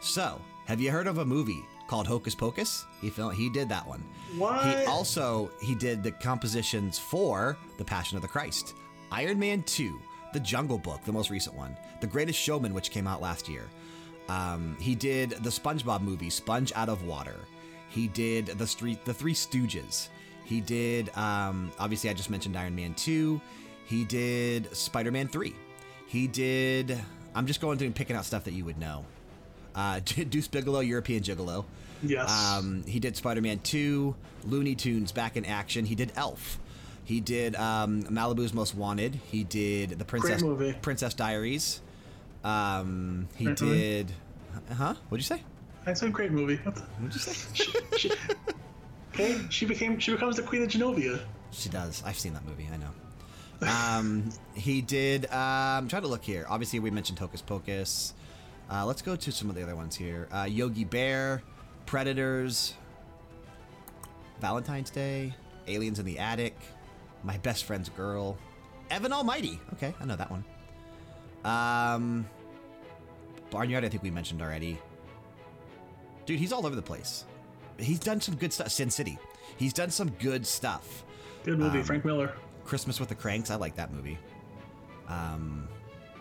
So, have you heard of a movie called Hocus Pocus? He film, he did that one. What? He also he did the compositions for The Passion of the Christ, Iron Man 2, The Jungle Book, the most recent one, The Greatest Showman, which came out last year. Um, he did the SpongeBob movie, Sponge Out of Water. He did the street, the Three Stooges. He did, um, obviously, I just mentioned Iron Man 2. He did Spider Man 3. He did, I'm just going through and picking out stuff that you would know. Uh, Deuce Bigalow, European Gigolo. Yes. Um, he did Spider Man 2, Looney Tunes Back in Action. He did Elf. He did um, Malibu's Most Wanted. He did the Princess. Princess Diaries. Um, he Great movie. did. Huh? What'd you say? That's a great movie. What What'd you say? she, she, okay, she became she becomes the queen of Genovia. She does. I've seen that movie. I know. Um, he did. Um, I'm trying to look here. Obviously, we mentioned Hocus Pocus. Uh, let's go to some of the other ones here. Uh, Yogi Bear, Predators, Valentine's Day, Aliens in the Attic, My Best Friend's Girl, Evan Almighty. Okay, I know that one. Um, Barnyard, I think we mentioned already. Dude, he's all over the place. He's done some good stuff. Sin City. He's done some good stuff. Good movie, Frank Miller. Christmas with the Cranks. I like that movie. Um,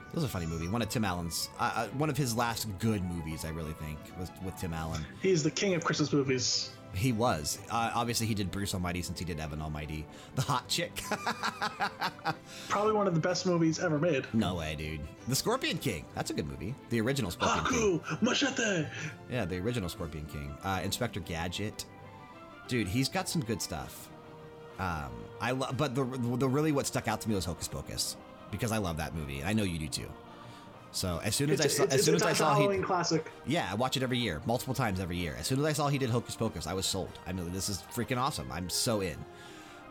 it was a funny movie. One of Tim Allen's, uh, uh, one of his last good movies, I really think, was with Tim Allen. He's the king of Christmas movies. He was. Uh, obviously, he did Bruce Almighty since he did Evan Almighty. The Hot Chick. Probably one of the best movies ever made. no way, dude. The Scorpion King. That's a good movie. The original Scorpion King. Haku, Machete. Yeah, the original Scorpion King. Uh, Inspector Gadget. Dude, he's got some good stuff. Um, I love, but the, the really what stuck out to me was Hocus Pocus because I love that movie. and I know you do too. So as soon as It's, I saw, it's, as soon as I saw he, Halloween classic. yeah, I watch it every year, multiple times every year. As soon as I saw he did Hocus Pocus, I was sold. I mean, this is freaking awesome. I'm so in.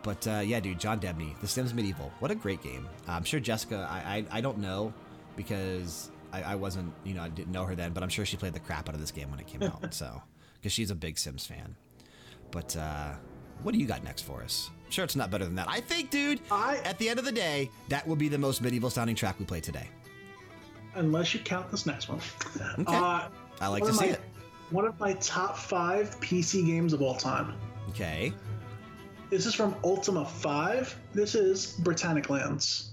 But uh, yeah, dude, John Debney, The Sims Medieval, what a great game. I'm sure Jessica, I, I, I don't know because I, I wasn't, you know, I didn't know her then, but I'm sure she played the crap out of this game when it came out. so, because she's a big Sims fan. But uh, what do you got next for us? Sure it's not better than that. I think, dude, I- at the end of the day, that will be the most medieval sounding track we play today. Unless you count this next one. Okay. Uh, I like to see my- it. One of my top five PC games of all time. Okay. This is from Ultima 5. This is Britannic Lands.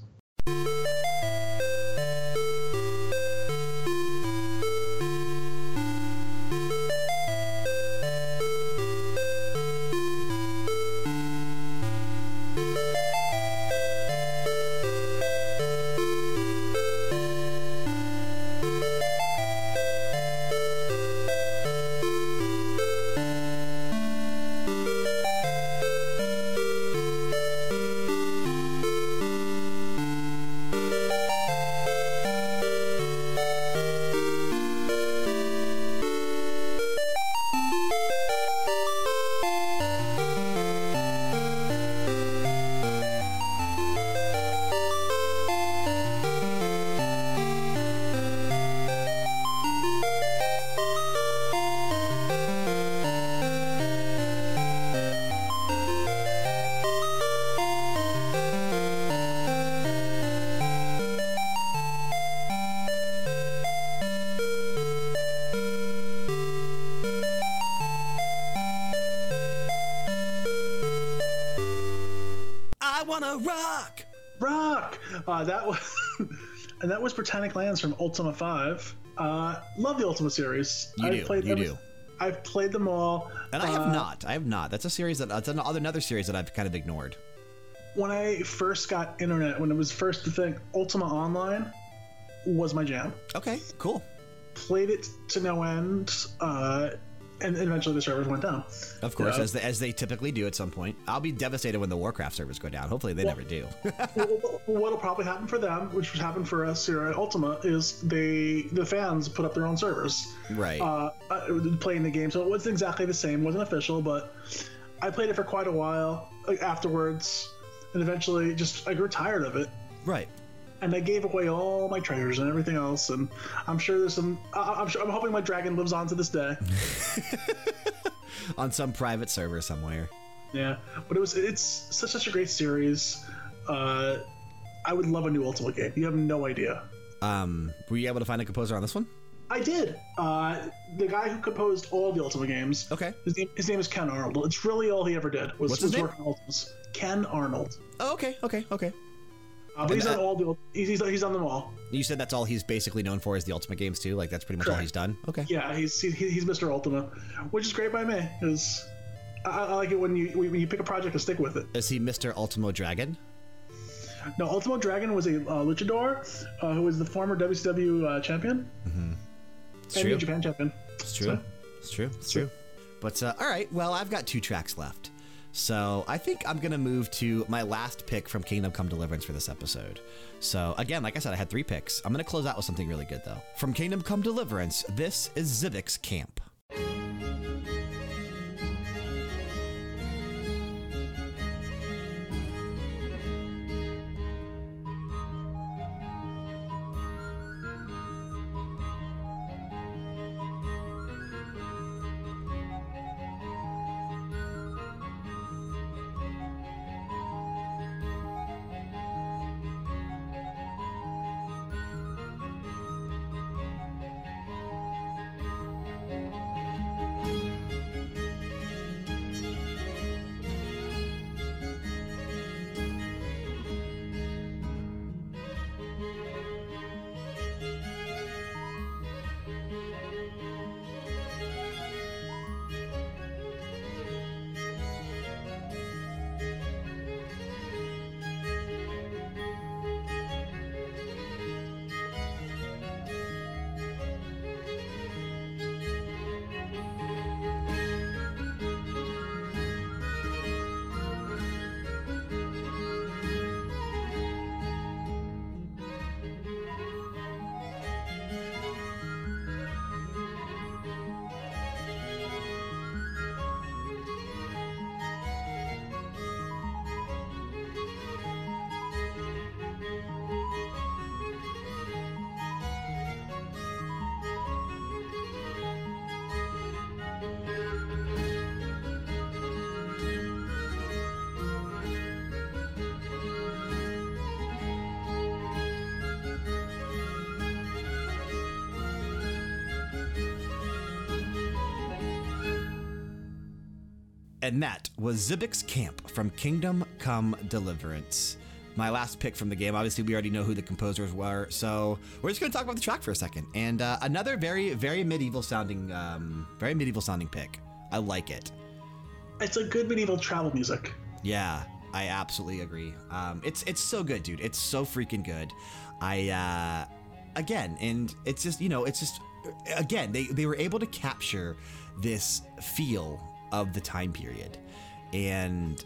Uh, that was. and that was Britannic Lands from Ultima 5. Uh, love the Ultima series. You I've do, Played you every, do. I've played them all. And I have Uh, not. I have not. That's a series that that's another another series that I've kind of ignored. When I first got internet, when it was first the thing, Ultima Online was my jam. Okay, cool. Played it to no end, uh, and eventually the servers went down. Of course, Yeah. as they, as they typically do at some point. I'll be devastated when the Warcraft servers go down. Hopefully, they never do. What'll probably happen for them, which would happen for us here at Ultima, is they the fans put up their own servers. right. uh, uh, playing the game. So it wasn't exactly the same, wasn't official, but I played it for quite a while afterwards, and eventually just I grew tired of it, right. and I gave away all my treasures and everything else. And I'm sure there's some. I I'm sure I'm hoping my dragon lives on to this day. On some private server somewhere. yeah, but it was it's such such a great series. Uh, I would love a new Ultima game. You have no idea. Um, were you able to find a composer on this one? I did. Uh, the guy who composed all the Ultima games. Okay. His name, his name is Ken Arnold. It's really all he ever did was, What's his was name? work on Ultimas. Ken Arnold. Oh, okay. Okay. Okay. Uh, but he's And on all the he's, he's he's on them all. You said that's all he's basically known for is the Ultimate games too. Like that's pretty much all he's done. Okay. Yeah, he's he, he's Mr. Ultima, which is great by me. Is I, I like it when you when you pick a project and stick with it. Is he Mr. Ultimo Dragon? No, Ultimo Dragon was a uh, luchador uh, who was the former WCW uh, champion It's and true. New Japan champion. It's true. So- It's true. It's true. But uh, all right. Well, I've got two tracks left. So I think I'm going to move to my last pick from Kingdom Come Deliverance for this episode. So again, like I said, I had three picks. I'm going to close out with something really good, though. From Kingdom Come Deliverance, this is Zivix Camp. And that was Zibix Camp from Kingdom Come Deliverance. My last pick from the game. Obviously, we already know who the composers were, so we're just going to talk about the track for a second. And uh, another very, very medieval sounding, um, very medieval sounding pick. I like it. It's a good medieval travel music. Yeah, I absolutely agree. Um, it's it's so good, dude. It's so freaking good. I uh, again, and it's just you know, it's just again they they were able to capture this feel of the time period, and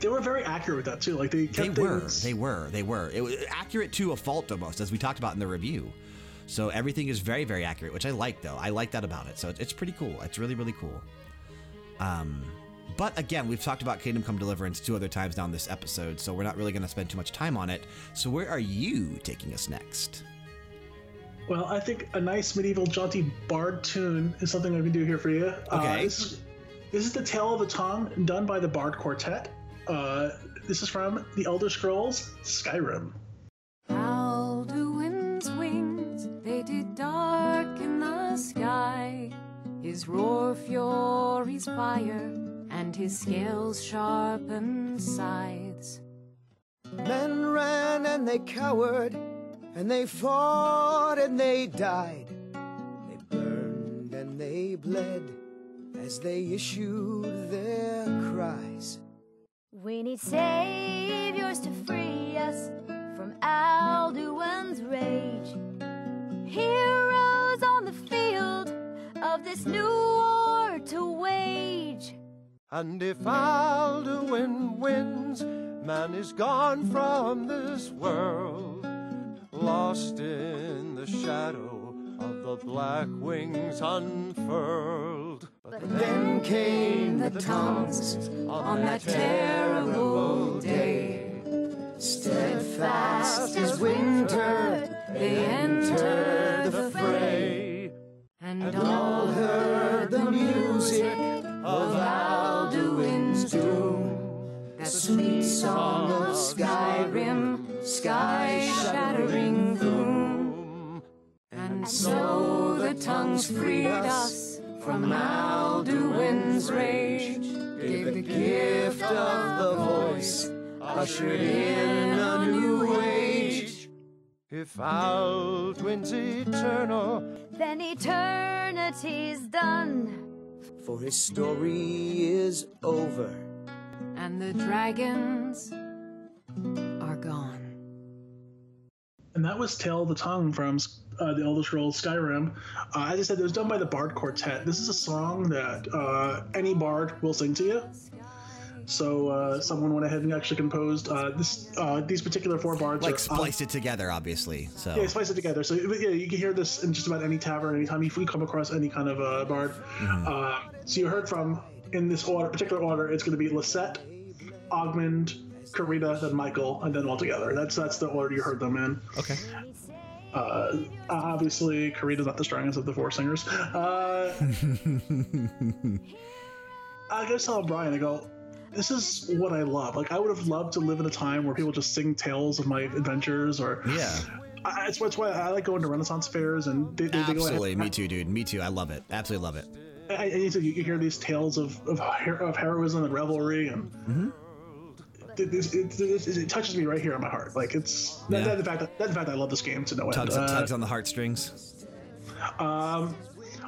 They were very accurate with that too. Like they kept they were, things. they were, they were. It was accurate to a fault almost, as we talked about in the review. So everything is very, very accurate, which I like though. I like that about it. So it's- pretty cool. It's really, really cool. Um, but again, we've talked about Kingdom Come Deliverance two other times down this episode, so we're not really going to spend too much time on it. So where are you taking us next? Well, I think a nice medieval jaunty bard tune is something I can do here for you. Uh, Okay. this, is, this is the Tale of the Tongue done by the Bard Quartet. Uh, this is from the Elder Scrolls Skyrim. Alduin's wings, they did darken the sky. His roar fury's fire, and his scales sharpened scythes. Men ran and they cowered, and they fought and they died. They burned and they bled, as they issued their cries. We need saviors to free us from Alduin's rage. Heroes on the field of this new war to wage. And if Alduin wins, man is gone from this world, lost in the shadow of the black wings unfurled. But then came the tongues on that terrible day. Steadfast as winter, they entered the fray. And all heard the music of Alduin's doom. That sweet song of Skyrim, sky shattering gloom. And so the tongues freed us from Alduin's rage. Gave the gift of the voice, ushered in a new age. If Alduin's eternal, Then eternity's done. For his story is over. And the dragons. And that was Tale of the Tongue from uh, the Elder Scrolls Skyrim. Uh, as I said, it was done by the Bard Quartet. This is a song that uh, any bard will sing to you. So uh, someone went ahead and actually composed uh, this. Uh, these particular four bards Like are spliced it together, obviously. So Yeah, splice it together. So yeah, you can hear this in just about any tavern, anytime if we come across any kind of uh, bard. Uh, so you heard from in this order, particular order, it's going to be Lisette, Ogmund, Karita, then Mikael, and then all together. That's that's the order you heard them in. okay. Uh, obviously, Karita's not the strongest of the four singers. Uh, I gotta tell Brian, I go, this is what I love. Like, I would have loved to live in a time where people just sing tales of my adventures, or Yeah. I, it's, it's why I like going to Renaissance fairs and they, they, they go Absolutely. Me too, dude. Me too. I love it. Absolutely love it. I, I, you, you hear these tales of of, of heroism and revelry, and Mm-hmm. it, it, it, it, it touches me right here in my heart. Like it's that, Yeah. that, the fact that, that the fact that I love this game to no end. Tugs, Uh, tugs on the heartstrings. Um,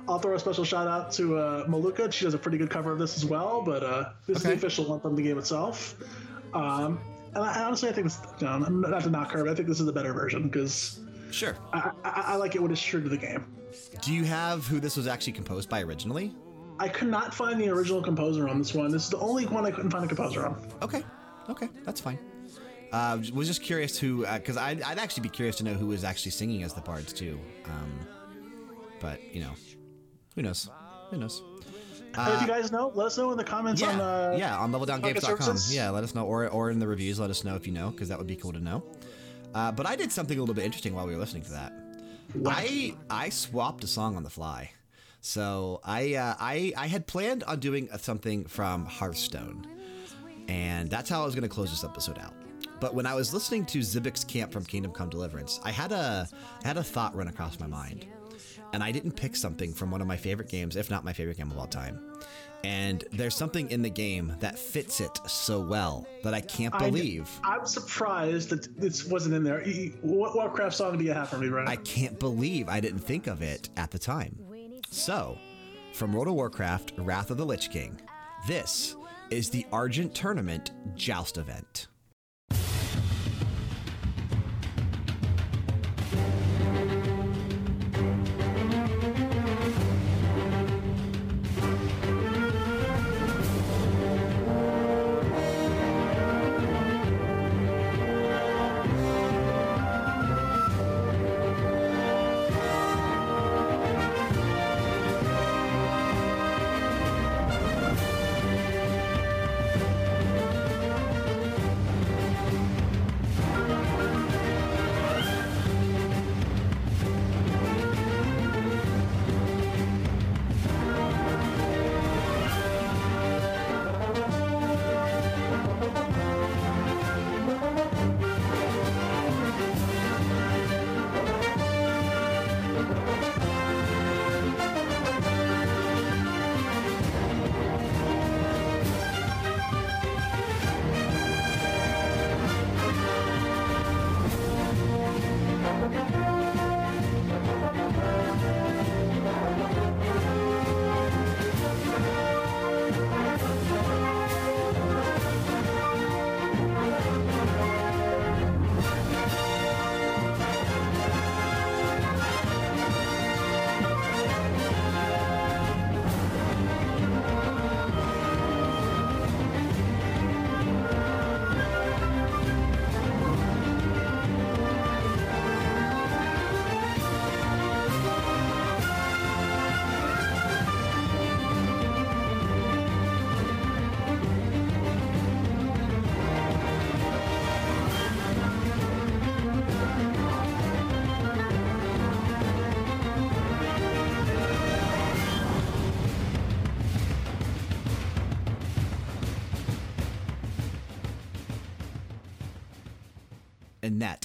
I'll throw a special shout out to uh, Maluka. She does a pretty good cover of this as well, but uh, this is the official one from the game itself. Um, and I, honestly, I think this, you know, not to knock her, but I think this is the better version because Sure. I, I, I like it when it's true to the game. Do you have who this was actually composed by originally? I could not find the original composer on this one. This is the only one I couldn't find a composer on. Okay. Okay. That's fine. Uh, was just curious who, because I'd, I'd actually be curious to know who was actually singing as the bards too. Um, but you know, who knows? Who knows? and if you guys know, let us know in the comments Yeah, on uh, yeah, on leveldowngames.com. Yeah, let us know, or or in the reviews, let us know if you know, because that would be cool to know. Uh, but I did something a little bit interesting while we were listening to that. I I swapped a song on the fly. So I uh, I I had planned on doing something from Hearthstone, and that's how I was going to close this episode out. But when I was listening to Zibik's Camp from Kingdom Come Deliverance, I had a I had a thought run across my mind, and I didn't pick something from one of my favorite games, if not my favorite game of all time. And there's something in the game that fits it so well that I can't believe. I'm surprised that this wasn't in there. What Warcraft song do you have for me, Brian? I can't believe I didn't think of it at the time. So, from World of Warcraft Wrath of the Lich King, this is the Argent Tournament Joust event.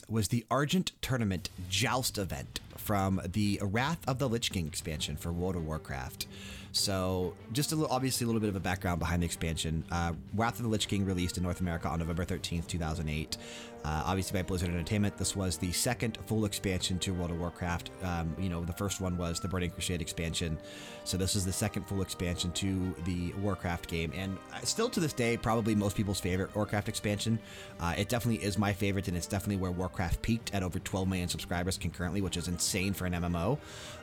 Was the Argent Tournament Joust event from the Wrath of the Lich King expansion for World of Warcraft. So, just a little, obviously a little bit of a background behind the expansion. Uh, Wrath of the Lich King released in North America on November 13th, 2008. Uh, obviously by Blizzard Entertainment. This was the second full expansion to World of Warcraft. Um, you know, the first one was the Burning Crusade expansion. So this is the second full expansion to the Warcraft game. And uh, still to this day, probably most people's favorite Warcraft expansion. Uh, it definitely is my favorite, and it's definitely where Warcraft peaked at over 12 million subscribers concurrently, which is insane for an MMO.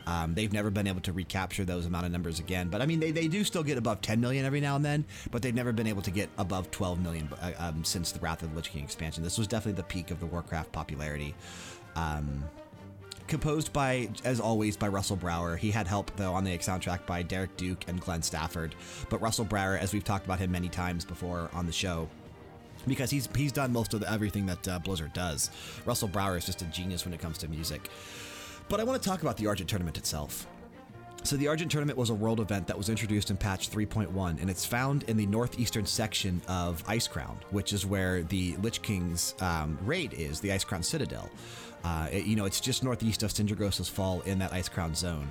Um, they've never been able to recapture those amount of numbers again. But I mean, they, they do still get above 10 million every now and then, but they've never been able to get above 12 million uh, um, since the Wrath of the Lich King expansion. This was definitely the peak of the Warcraft popularity. Um, composed by, as always, by Russell Brower. He had help, though, on the soundtrack by Derek Duke and Glenn Stafford. But Russell Brower, as we've talked about him many times before on the show, because he's he's done most of the, everything that uh, Blizzard does. Russell Brower is just a genius when it comes to music. But I want to talk about the Argent Tournament itself. So, the Argent Tournament was a world event that was introduced in patch 3.1, and it's found in the northeastern section of Icecrown, which is where the Lich King's um, raid is, the Icecrown Citadel. Uh, it- you know, it's just northeast of Sindragosa's Fall in that Icecrown zone.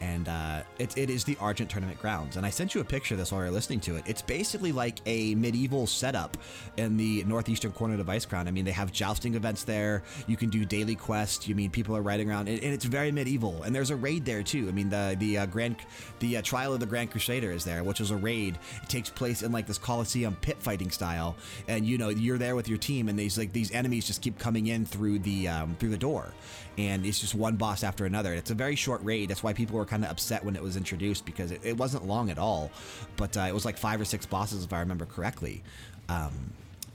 And uh, it, it is the Argent Tournament grounds. And I sent you a picture this while were listening to it. It's basically like a medieval setup in the northeastern corner of Ice Crown. I mean, they have jousting events there. You can do daily quests. You mean people are riding around, and, and it's very medieval. And there's a raid there too. I mean, the the uh, Grand the uh, Trial of the Grand Crusader is there, which is a raid. It takes place in like this Colosseum pit fighting style, and you know you're there with your team, and these like these enemies just keep coming in through the um, through the door, and it's just one boss after another. It's a very short raid. That's why people were kind of upset when it was introduced because it, it wasn't long at all, but uh, it was like five or six bosses if I remember correctly. Um,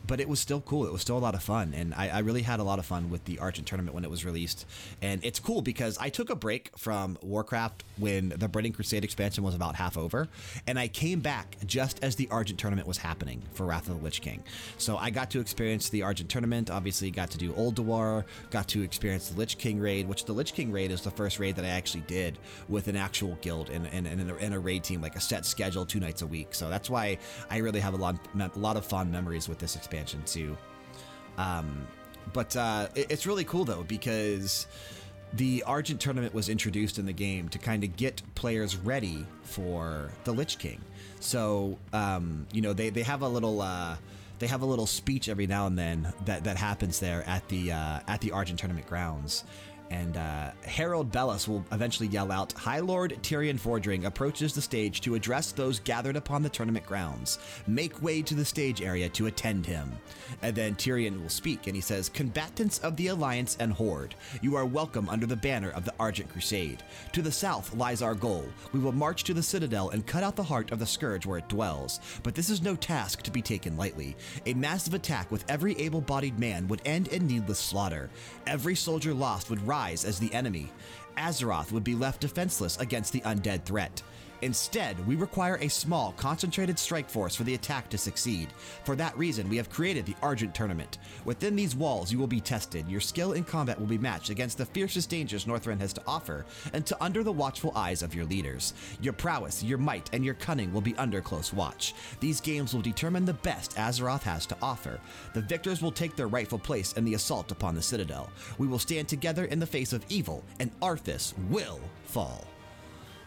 but it was still cool. It was still a lot of fun, and I, I really had a lot of fun with the Argent tournament when it was released. And it's cool because I took a break from Warcraft when the Burning Crusade expansion was about half over, and I came back just as the Argent tournament was happening for Wrath of the Lich King. So I got to experience the Argent tournament. Obviously, got to do Ulduar, got to experience the Lich King raid, which the Lich King raid is the first raid that I actually did with an actual guild and, and, and, a, and a raid team, like a set schedule, two nights a week. So that's why I really have a lot, a lot of fond memories with this expansion too. Um, but uh, it- it's really cool though because the Argent tournament was introduced in the game to kind of get players ready for the Lich King. So um, you know they they have a little. Uh, they have a little speech every now and then that, that happens there at the uh, at the Argent tournament grounds, and uh, Harold Bellis will eventually yell out, High Lord Tirion Fordring approaches the stage to address those gathered upon the tournament grounds. Make way to the stage area to attend him. And then Tirion will speak, and he says, Combatants of the Alliance and Horde, you are welcome under the banner of the Argent Crusade. To the south lies our goal. We will march to the Citadel and cut out the heart of the Scourge where it dwells. But this is no task to be taken lightly. A massive attack with every able bodied man would end in needless slaughter. Every soldier lost would rise as the enemy. Azeroth would be left defenseless against the undead threat. Instead, we require a small, concentrated strike force for the attack to succeed. For that reason, we have created the Argent Tournament. Within these walls, you will be tested. Your skill in combat will be matched against the fiercest dangers Northrend has to offer, and to under the watchful eyes of your leaders. Your prowess, your might, and your cunning will be under close watch. These games will determine the best Azeroth has to offer. The victors will take their rightful place in the assault upon the Citadel. We will stand together in the face of evil, and Arthas will fall.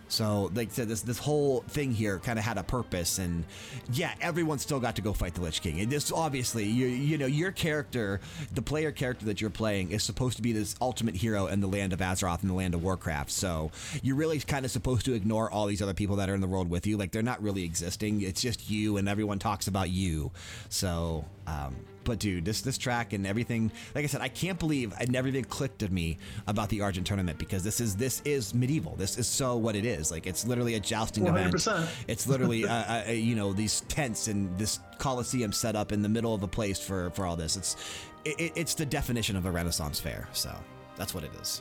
So, like I said, this this whole thing here kind of had a purpose, and yeah, everyone still got to go fight the Lich King. And this obviously, you you know, your character, the player character that you're playing, is supposed to be this ultimate hero in the land of Azeroth and the land of Warcraft. So you're really kind of supposed to ignore all these other people that are in the world with you. Like they're not really existing. It's just you, and everyone talks about you. So. Um, but dude, this this track and everything, like I said, I can't believe it never even clicked to me about the Argent tournament because this is this is medieval. This is so what it is. Like it's literally a jousting event. 100%. It's literally uh, uh, you know these tents and this coliseum set up in the middle of a place for for all this. It's it, it's the definition of a Renaissance fair. So that's what it is.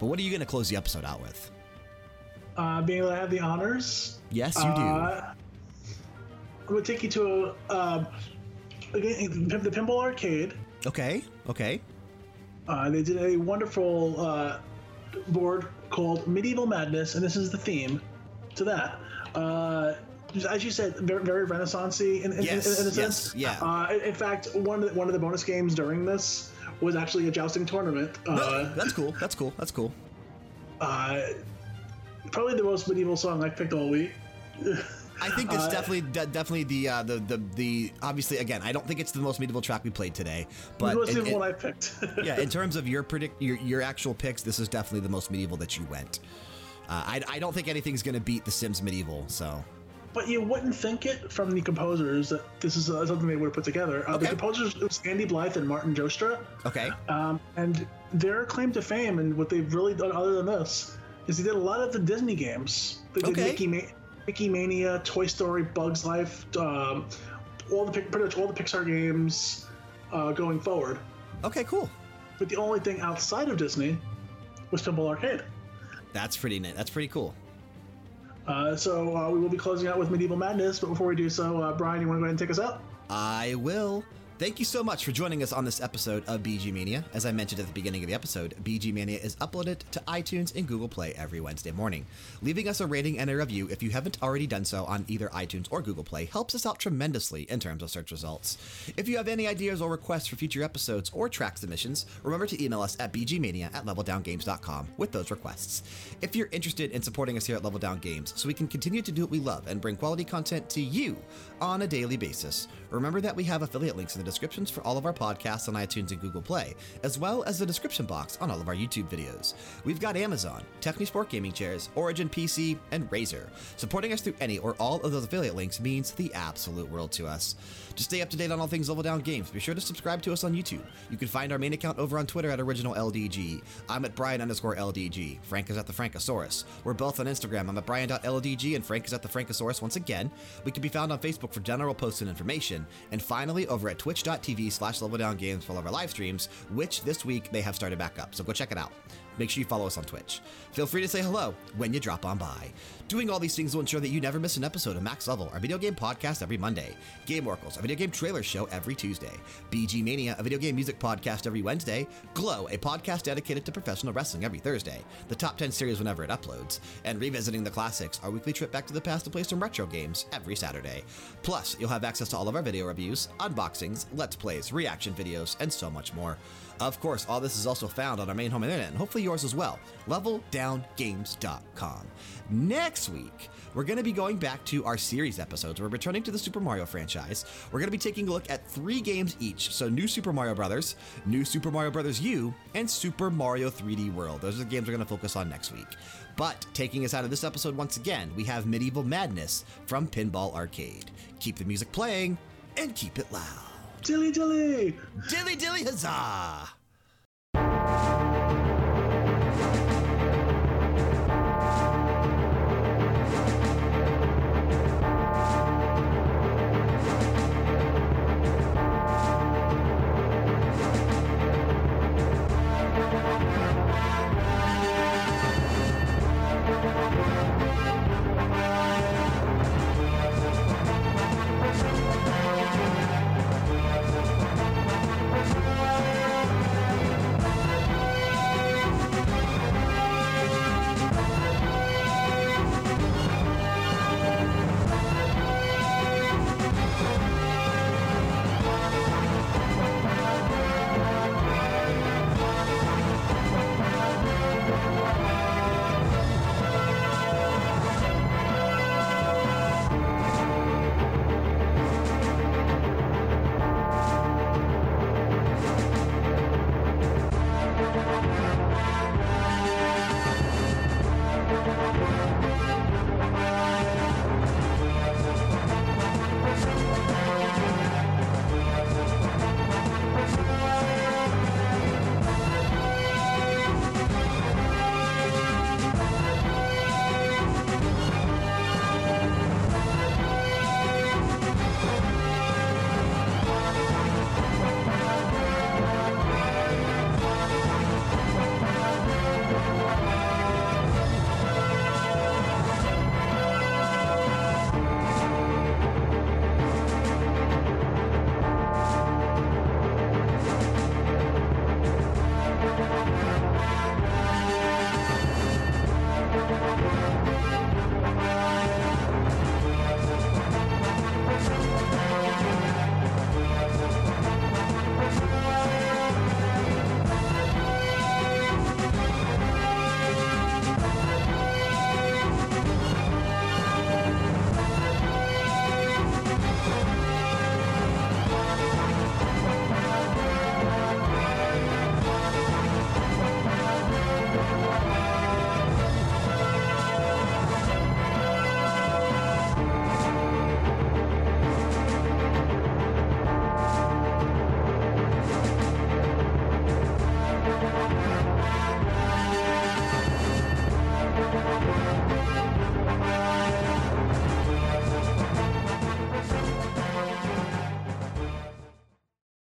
But what are you going to close the episode out with? Uh, being able to have the honors. Yes, you do. Uh, I'm gonna take you to a, um, again, the Pinball Arcade. okay, okay. Uh, they did a wonderful uh, board called Medieval Madness, and this is the theme to that. Uh, as you said, very, very Renaissance-y in, in, Yes, in, in a yes, sense. yeah. Uh, in- fact, one of the, one of the bonus games during this was actually a jousting tournament. Uh, That's cool. That's cool. That's cool. uh, probably the most medieval song I picked all week. I think it's Uh, definitely de- definitely the, uh, the the the obviously again I don't think it's the most medieval track we played today, but the most in- medieval in- one I picked. yeah, in terms of your predict your your actual picks, this is definitely the most medieval that you went. Uh, I I don't think anything's gonna beat the Sims medieval. So But you wouldn't think it from the composers that this is uh, something they would have put together. Uh, The composers it was Andy Blythe and Marten Joustra, okay, um, and their claim to fame and what they've really done other than this is they did a lot of the Disney games. They did Okay. Mickey, Mickey Mania, Toy Story, Bugs Life, um, all the pretty much all the Pixar games uh, going forward. okay, cool. But the only thing outside of Disney was Pinball Arcade. That's pretty neat. That's pretty cool. Uh, so uh, we will be closing out with Medieval Madness, but before we do so, uh, Brian, you want to go ahead and take us out? I will. Thank you so much for joining us on this episode of BG Mania. As I mentioned at the beginning of the episode, BG Mania is uploaded to iTunes and Google Play every Wednesday morning. Leaving us a rating and a review if you haven't already done so on either iTunes or Google Play helps us out tremendously in terms of search results. If you have any ideas or requests for future episodes or track submissions, remember to email us at bgmania at leveldowngames.com with those requests. If you're interested in supporting us here at Level Down Games so we can continue to do what we love and bring quality content to you on a daily basis, remember that we have affiliate links in the descriptions for all of our podcasts on iTunes and Google Play, as well as the description box on all of our YouTube videos. We've got Amazon, Technisport Gaming Chairs, Origin PC, and Razer. Supporting us through any or all of those affiliate links means the absolute world to us. To stay up to date on all things Level Down Games, be sure to subscribe to us on YouTube. You can find our main account over on Twitter at OriginalLDG. I'm at Brian underscore LDG. Frank is at the Frankosaurus. We're both on Instagram. I'm at Brian.LDG and Frank is at the Frankosaurus once again. We can be found on Facebook for general posts and information. And finally, over at twitch.tv slash level down games for all of our live streams, which this week they have started back up. So go check it out. Make sure you follow us on Twitch. Feel free to say hello when you drop on by. Doing all these things will ensure that you never miss an episode of Max Level, our video game podcast every Monday, Game Oracles, a video game trailer show every Tuesday, BG Mania, a video game music podcast every Wednesday, Glow, a podcast dedicated to professional wrestling every Thursday, the top 10 series whenever it uploads, and Revisiting the Classics, our weekly trip back to the past to play some retro games every Saturday. Plus, you'll have access to all of our video reviews, unboxings, let's plays, reaction videos, and so much more. Of course, all this is also found on our main home internet, and hopefully yours as well, leveldowngames.com. Next week, we're going to be going back to our series episodes. We're returning to the Super Mario franchise. We're going to be taking a look at three games each. So, New Super Mario Brothers, New Super Mario Brothers U, and Super Mario 3D World. Those are the games we're going to focus on next week. But taking us out of this episode once again, we have Medieval Madness from Pinball Arcade. Keep the music playing and keep it loud. Dilly dilly! Dilly dilly huzzah!